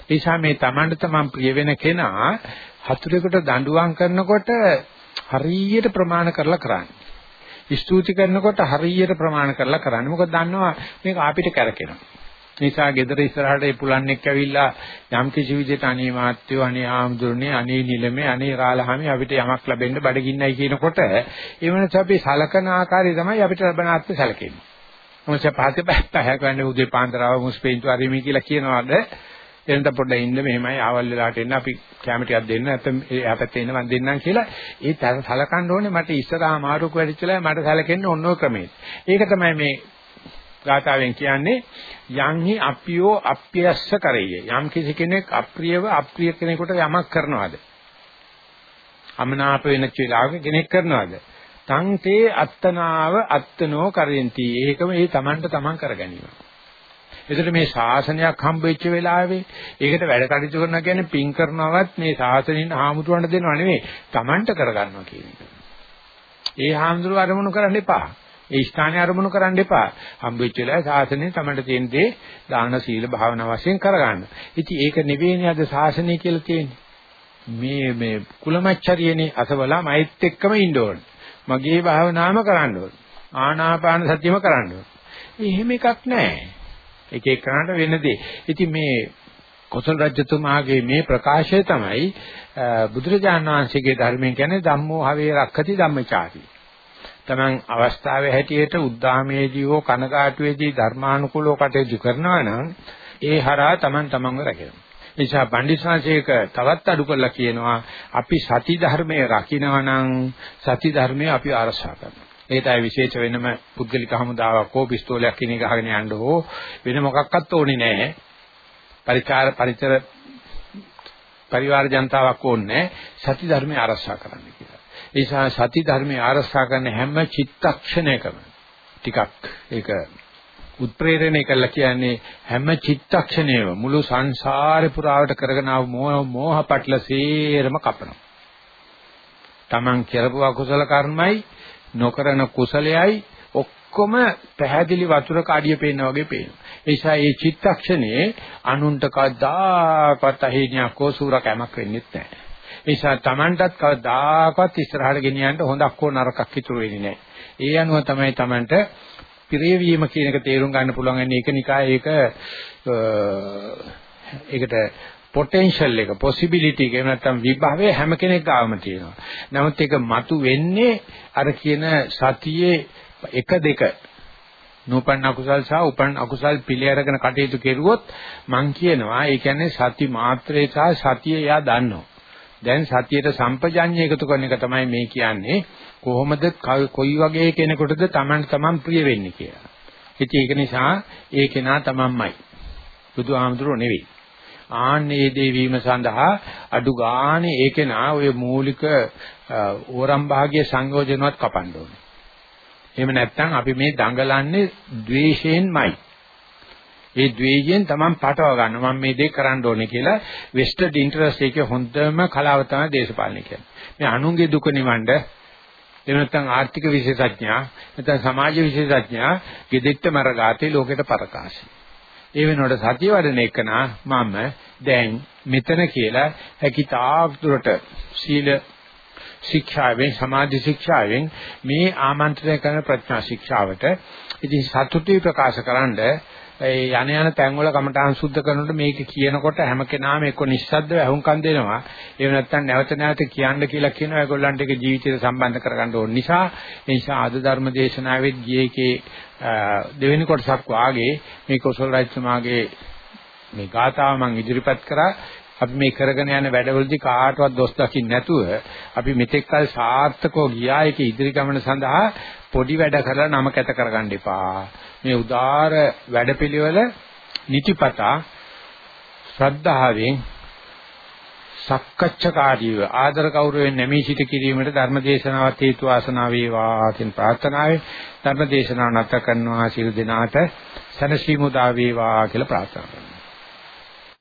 ඒ නිසා මේ Tamanට Taman ප්‍රිය වෙන කෙනා හතුරෙකුට දඬුවම් කරනකොට හරියට ප්‍රමාණ කරලා කරන්නේ. ස්තුති කරනකොට හරියට ප්‍රමාණ කරලා කරන්නේ. මොකද දන්නවා මේක අපිට කැරකෙනවා. නිසා ගෙදර ඉස්සරහට ඒ පුලන්නෙක් ඇවිල්ලා යම් කිසි විදිහට අනේ මාත්‍යෝ අනේ ආම්දුරනේ අනේ නිලමේ අනේ රාලහාමි අපිට යමක් ලැබෙන්න බඩගින්නයි කියනකොට ඒ වෙනස අපි සලකන ආකාරය තමයි අපිට ලැබෙන ආත්ම සැලකෙන්නේ. මොකද පහක පැත්ත හැකවන්නේ උදේ පාන්දරව මුස්පෙන්තු අරිමි කියලා කියනවාද එනත පොඩ්ඩක් ඉන්න මෙහෙමයි ආවල් වෙලාවට එන්න අපි කැම ටිකක් දෙන්න නැත්නම් එහා පැත්තේ ඉන්න මම දෙන්නම් කියලා ඒ සලකන්න ඕනේ මට ඉස්සරහා මාරුක වැඩිච්චලා මට සැලකෙන්න ඔන්න ඔය ක්‍රමයේ. ඒක තමයි මේ ගාථාවෙන් කියන්නේ යන්හි අපියෝ අප්‍යස්ස කරෙය. යම් කිසි කෙනෙක් අප්‍රියව අප්‍රිය කෙනෙකුට යමක් කරනවාද? අමනාප වෙන චිලාවක කෙනෙක් කරනවාද? තං තේ අත්තනාව අත්තනෝ කරෙන්ති. ඒකම ඒ Tamanට Taman කරගැනීම. එතකොට මේ ශාසනයක් හම්බෙච්ච වෙලාවේ ඒකට වැඩ කටයුතු කරනවා කියන්නේ පින් කරනවත් මේ ශාසනයෙන් හාමුදුරන්ට දෙනව නෙවෙයි Tamanට කරගන්නවා කියන එක. ඒ හාමුදුරුව අරමුණු කරන්න එපා. ඒ ස්ථානේ අරමුණු කරන්න එපා. හම්බෙච්ච වෙලාවේ ශාසනයෙන් Tamanට තියෙන දේ දාන සීල භාවනා වශයෙන් කරගන්න. ඉතින් ඒක නෙවෙයිනේ අද ශාසනය කියලා තියෙන්නේ. මේ මේ කුලමච්චරියනේ අසවලා මෛත් එක්කම ඉන්න ඕන. මගේ භාවනාවම කරන්න ඕන. ආනාපාන සතියම කරන්න ඕන. එහෙම එකක් නැහැ. එක එකනට වෙන දේ. ඉතින් මේ කොසල් රජතුමාගේ මේ ප්‍රකාශය තමයි බුදුරජාණන් වහන්සේගේ ධර්මයෙන් කියන්නේ ධම්මෝ හවේ රක්ඛති ධම්මචාරී. තමන් අවස්ථාවේ හැටියට උද්දාමයේදී හෝ කනකාටුවේදී ධර්මානුකූලව කටයුතු කරනවා නම් ඒ හරහා තමන් තමන්ව රැකෙනවා. නිසා පණ්ඩිතසංශයක තවත් අඩු කරලා කියනවා අපි සති ධර්මයේ රකින්නවා නම් සති ධර්මයේ අපි ආරක්ෂා කරනවා. ඒකයි විශේෂ වෙනම පුද්ගලික හමුදාවක් හෝ පිස්තෝලයක් කිනි ගහගෙන යන්න හෝ වෙන මොකක්වත් ඕනේ නැහැ. පරිචාර පරිචර පරිවාර ජනතාවක් ඕනේ සති ධර්මයේ ආරක්ෂා කරන්න කියලා. ඒ නිසා සති ධර්මයේ ආරක්ෂා කරන හැම චිත්තක්ෂණයකම ටිකක් ඒක උත්ප්‍රේරණය කළා කියන්නේ හැම චිත්තක්ෂණයම මුළු සංසාරේ පුරාවට කරගෙන ආව මෝහ පටල සේරම කපනවා. Taman කරපු අකුසල කර්මයි නොකරන කුසලයයි ඔක්කොම පැහැදිලි වතුරක අඩිය පේනා වගේ පේනවා. ඒ නිසා මේ චිත්තක්ෂණේ අනුන්ට කවදාකවත් අහිණියක් හෝ සූරකෑමක් වෙන්නේ නැහැ. ඒ නිසා Tamanටත් කවදාකවත් ඉස්සරහට ගෙනියන්න හොඳක් හෝ නරකක් ඉතුරු වෙන්නේ නැහැ. ඒ අනුව තමයි Tamanට පිරේවීම කියන එක තේරුම් ගන්න පුළුවන් වෙන්නේ ඒක නිකා ඒක ඒකට potential එක possibility එක එහෙම නැත්නම් විභවය හැම කෙනෙක් ගාවම තියෙනවා. නමුත් ඒක මතු වෙන්නේ අර කියන සතියේ එක දෙක නූපන් අකුසල් සහ උපන් අකුසල් පිළි අරගෙන කටයුතු කෙරුවොත් මං කියනවා ඒ කියන්නේ සති මාත්‍රේ සහ සතිය යා දන්නවා. දැන් සතියට සම්පජඤ්ඤය එකතු කරන එක තමයි මේ කියන්නේ. කොහොමද කොයි වගේ කෙනෙකුටද Taman taman ප්‍රිය වෙන්නේ කියලා. ඉතින් ඒක නිසා ඒ කෙනා තමන්මයි. බුදුහාමුදුරුවෝ නෙවෙයි. ආන්නේ දේ වීම සඳහා අඩු ගානේ ඒ කෙනා ඔය මූලික ඕරම් භාගයේ සංයෝජනවත් කපන්න ඕනේ. එහෙම නැත්නම් අපි මේ දඟලන්නේ ද්වේෂයෙන්මයි. ඒ ද්වේෂයෙන් තමන් පටව ගන්න මම මේ දේ කරන්න ඕනේ කියලා වෙස්ටඩ් ඉන්ටරෙස්ට් එකේ හොඳම කලාව තමයි දේශපාලනය කියන්නේ. මේ අනුන්ගේ දුක නිවන්න එහෙම නැත්නම් ආර්ථික විශේෂඥයා නැත්නම් සමාජ විශේෂඥයා gedetta මරගාතේ ලෝකෙට ප්‍රකාශයි. ඒ වෙනකොට සතිය වඩන එකන මම දැන් මෙතන කියලා හැකිතාක් දුරට සීල ශික්ෂාවෙන් සමාධි ශික්ෂාවෙන් මේ ආමන්ත්‍රණය කරන ප්‍රඥා ශික්ෂාවට ඉතින් සතුටුයි ප්‍රකාශ කරන්නේ ඒ යන යන තැන්වල කමඨාන් සුද්ධ කරනකොට මේක කියනකොට හැම කෙනාම එක්ක නිස්සද්දව අහුම්කම් දෙනවා. එහෙම නැත්නම් නැවත නැවත කියන්න කියලා කියනවා. ඒගොල්ලන්ට ඒක ජීවිතයට සම්බන්ධ කරගන්න ඕන නිසා ඒ නිසා ආද ධර්ම දේශනාවෙත් ගියේකේ දෙවෙනි කොටසක් වාගේ මේ කොසල් රජතුමාගේ මේ ගාථාව මම ඉදිරිපත් කරා අපි මේ කරගෙන යන වැඩවලදී කාටවත් දොස් දකින්න නැතුව අපි මෙතෙක් කල සාර්ථකව ගියා ඒක ඉදිරි ගමන සඳහා පොඩි වැඩ කරලා නම කැත කරගන්න එපා. මේ උදාාර වැඩපිළිවෙල නිතිපතා ශ්‍රද්ධාවෙන් සක්කච්ඡකාරීව ආදර කෞරවයෙන් නැමී සිට කිරීමට ධර්මදේශනාවත් හේතු ආසනාව වේවා කියන ප්‍රාර්ථනාවෙන් ධර්මදේශනාව නැත කරනවා. සියලු දෙනාට සනසීමු දා වේවා කියලා ප්‍රාර්ථනා කරනවා.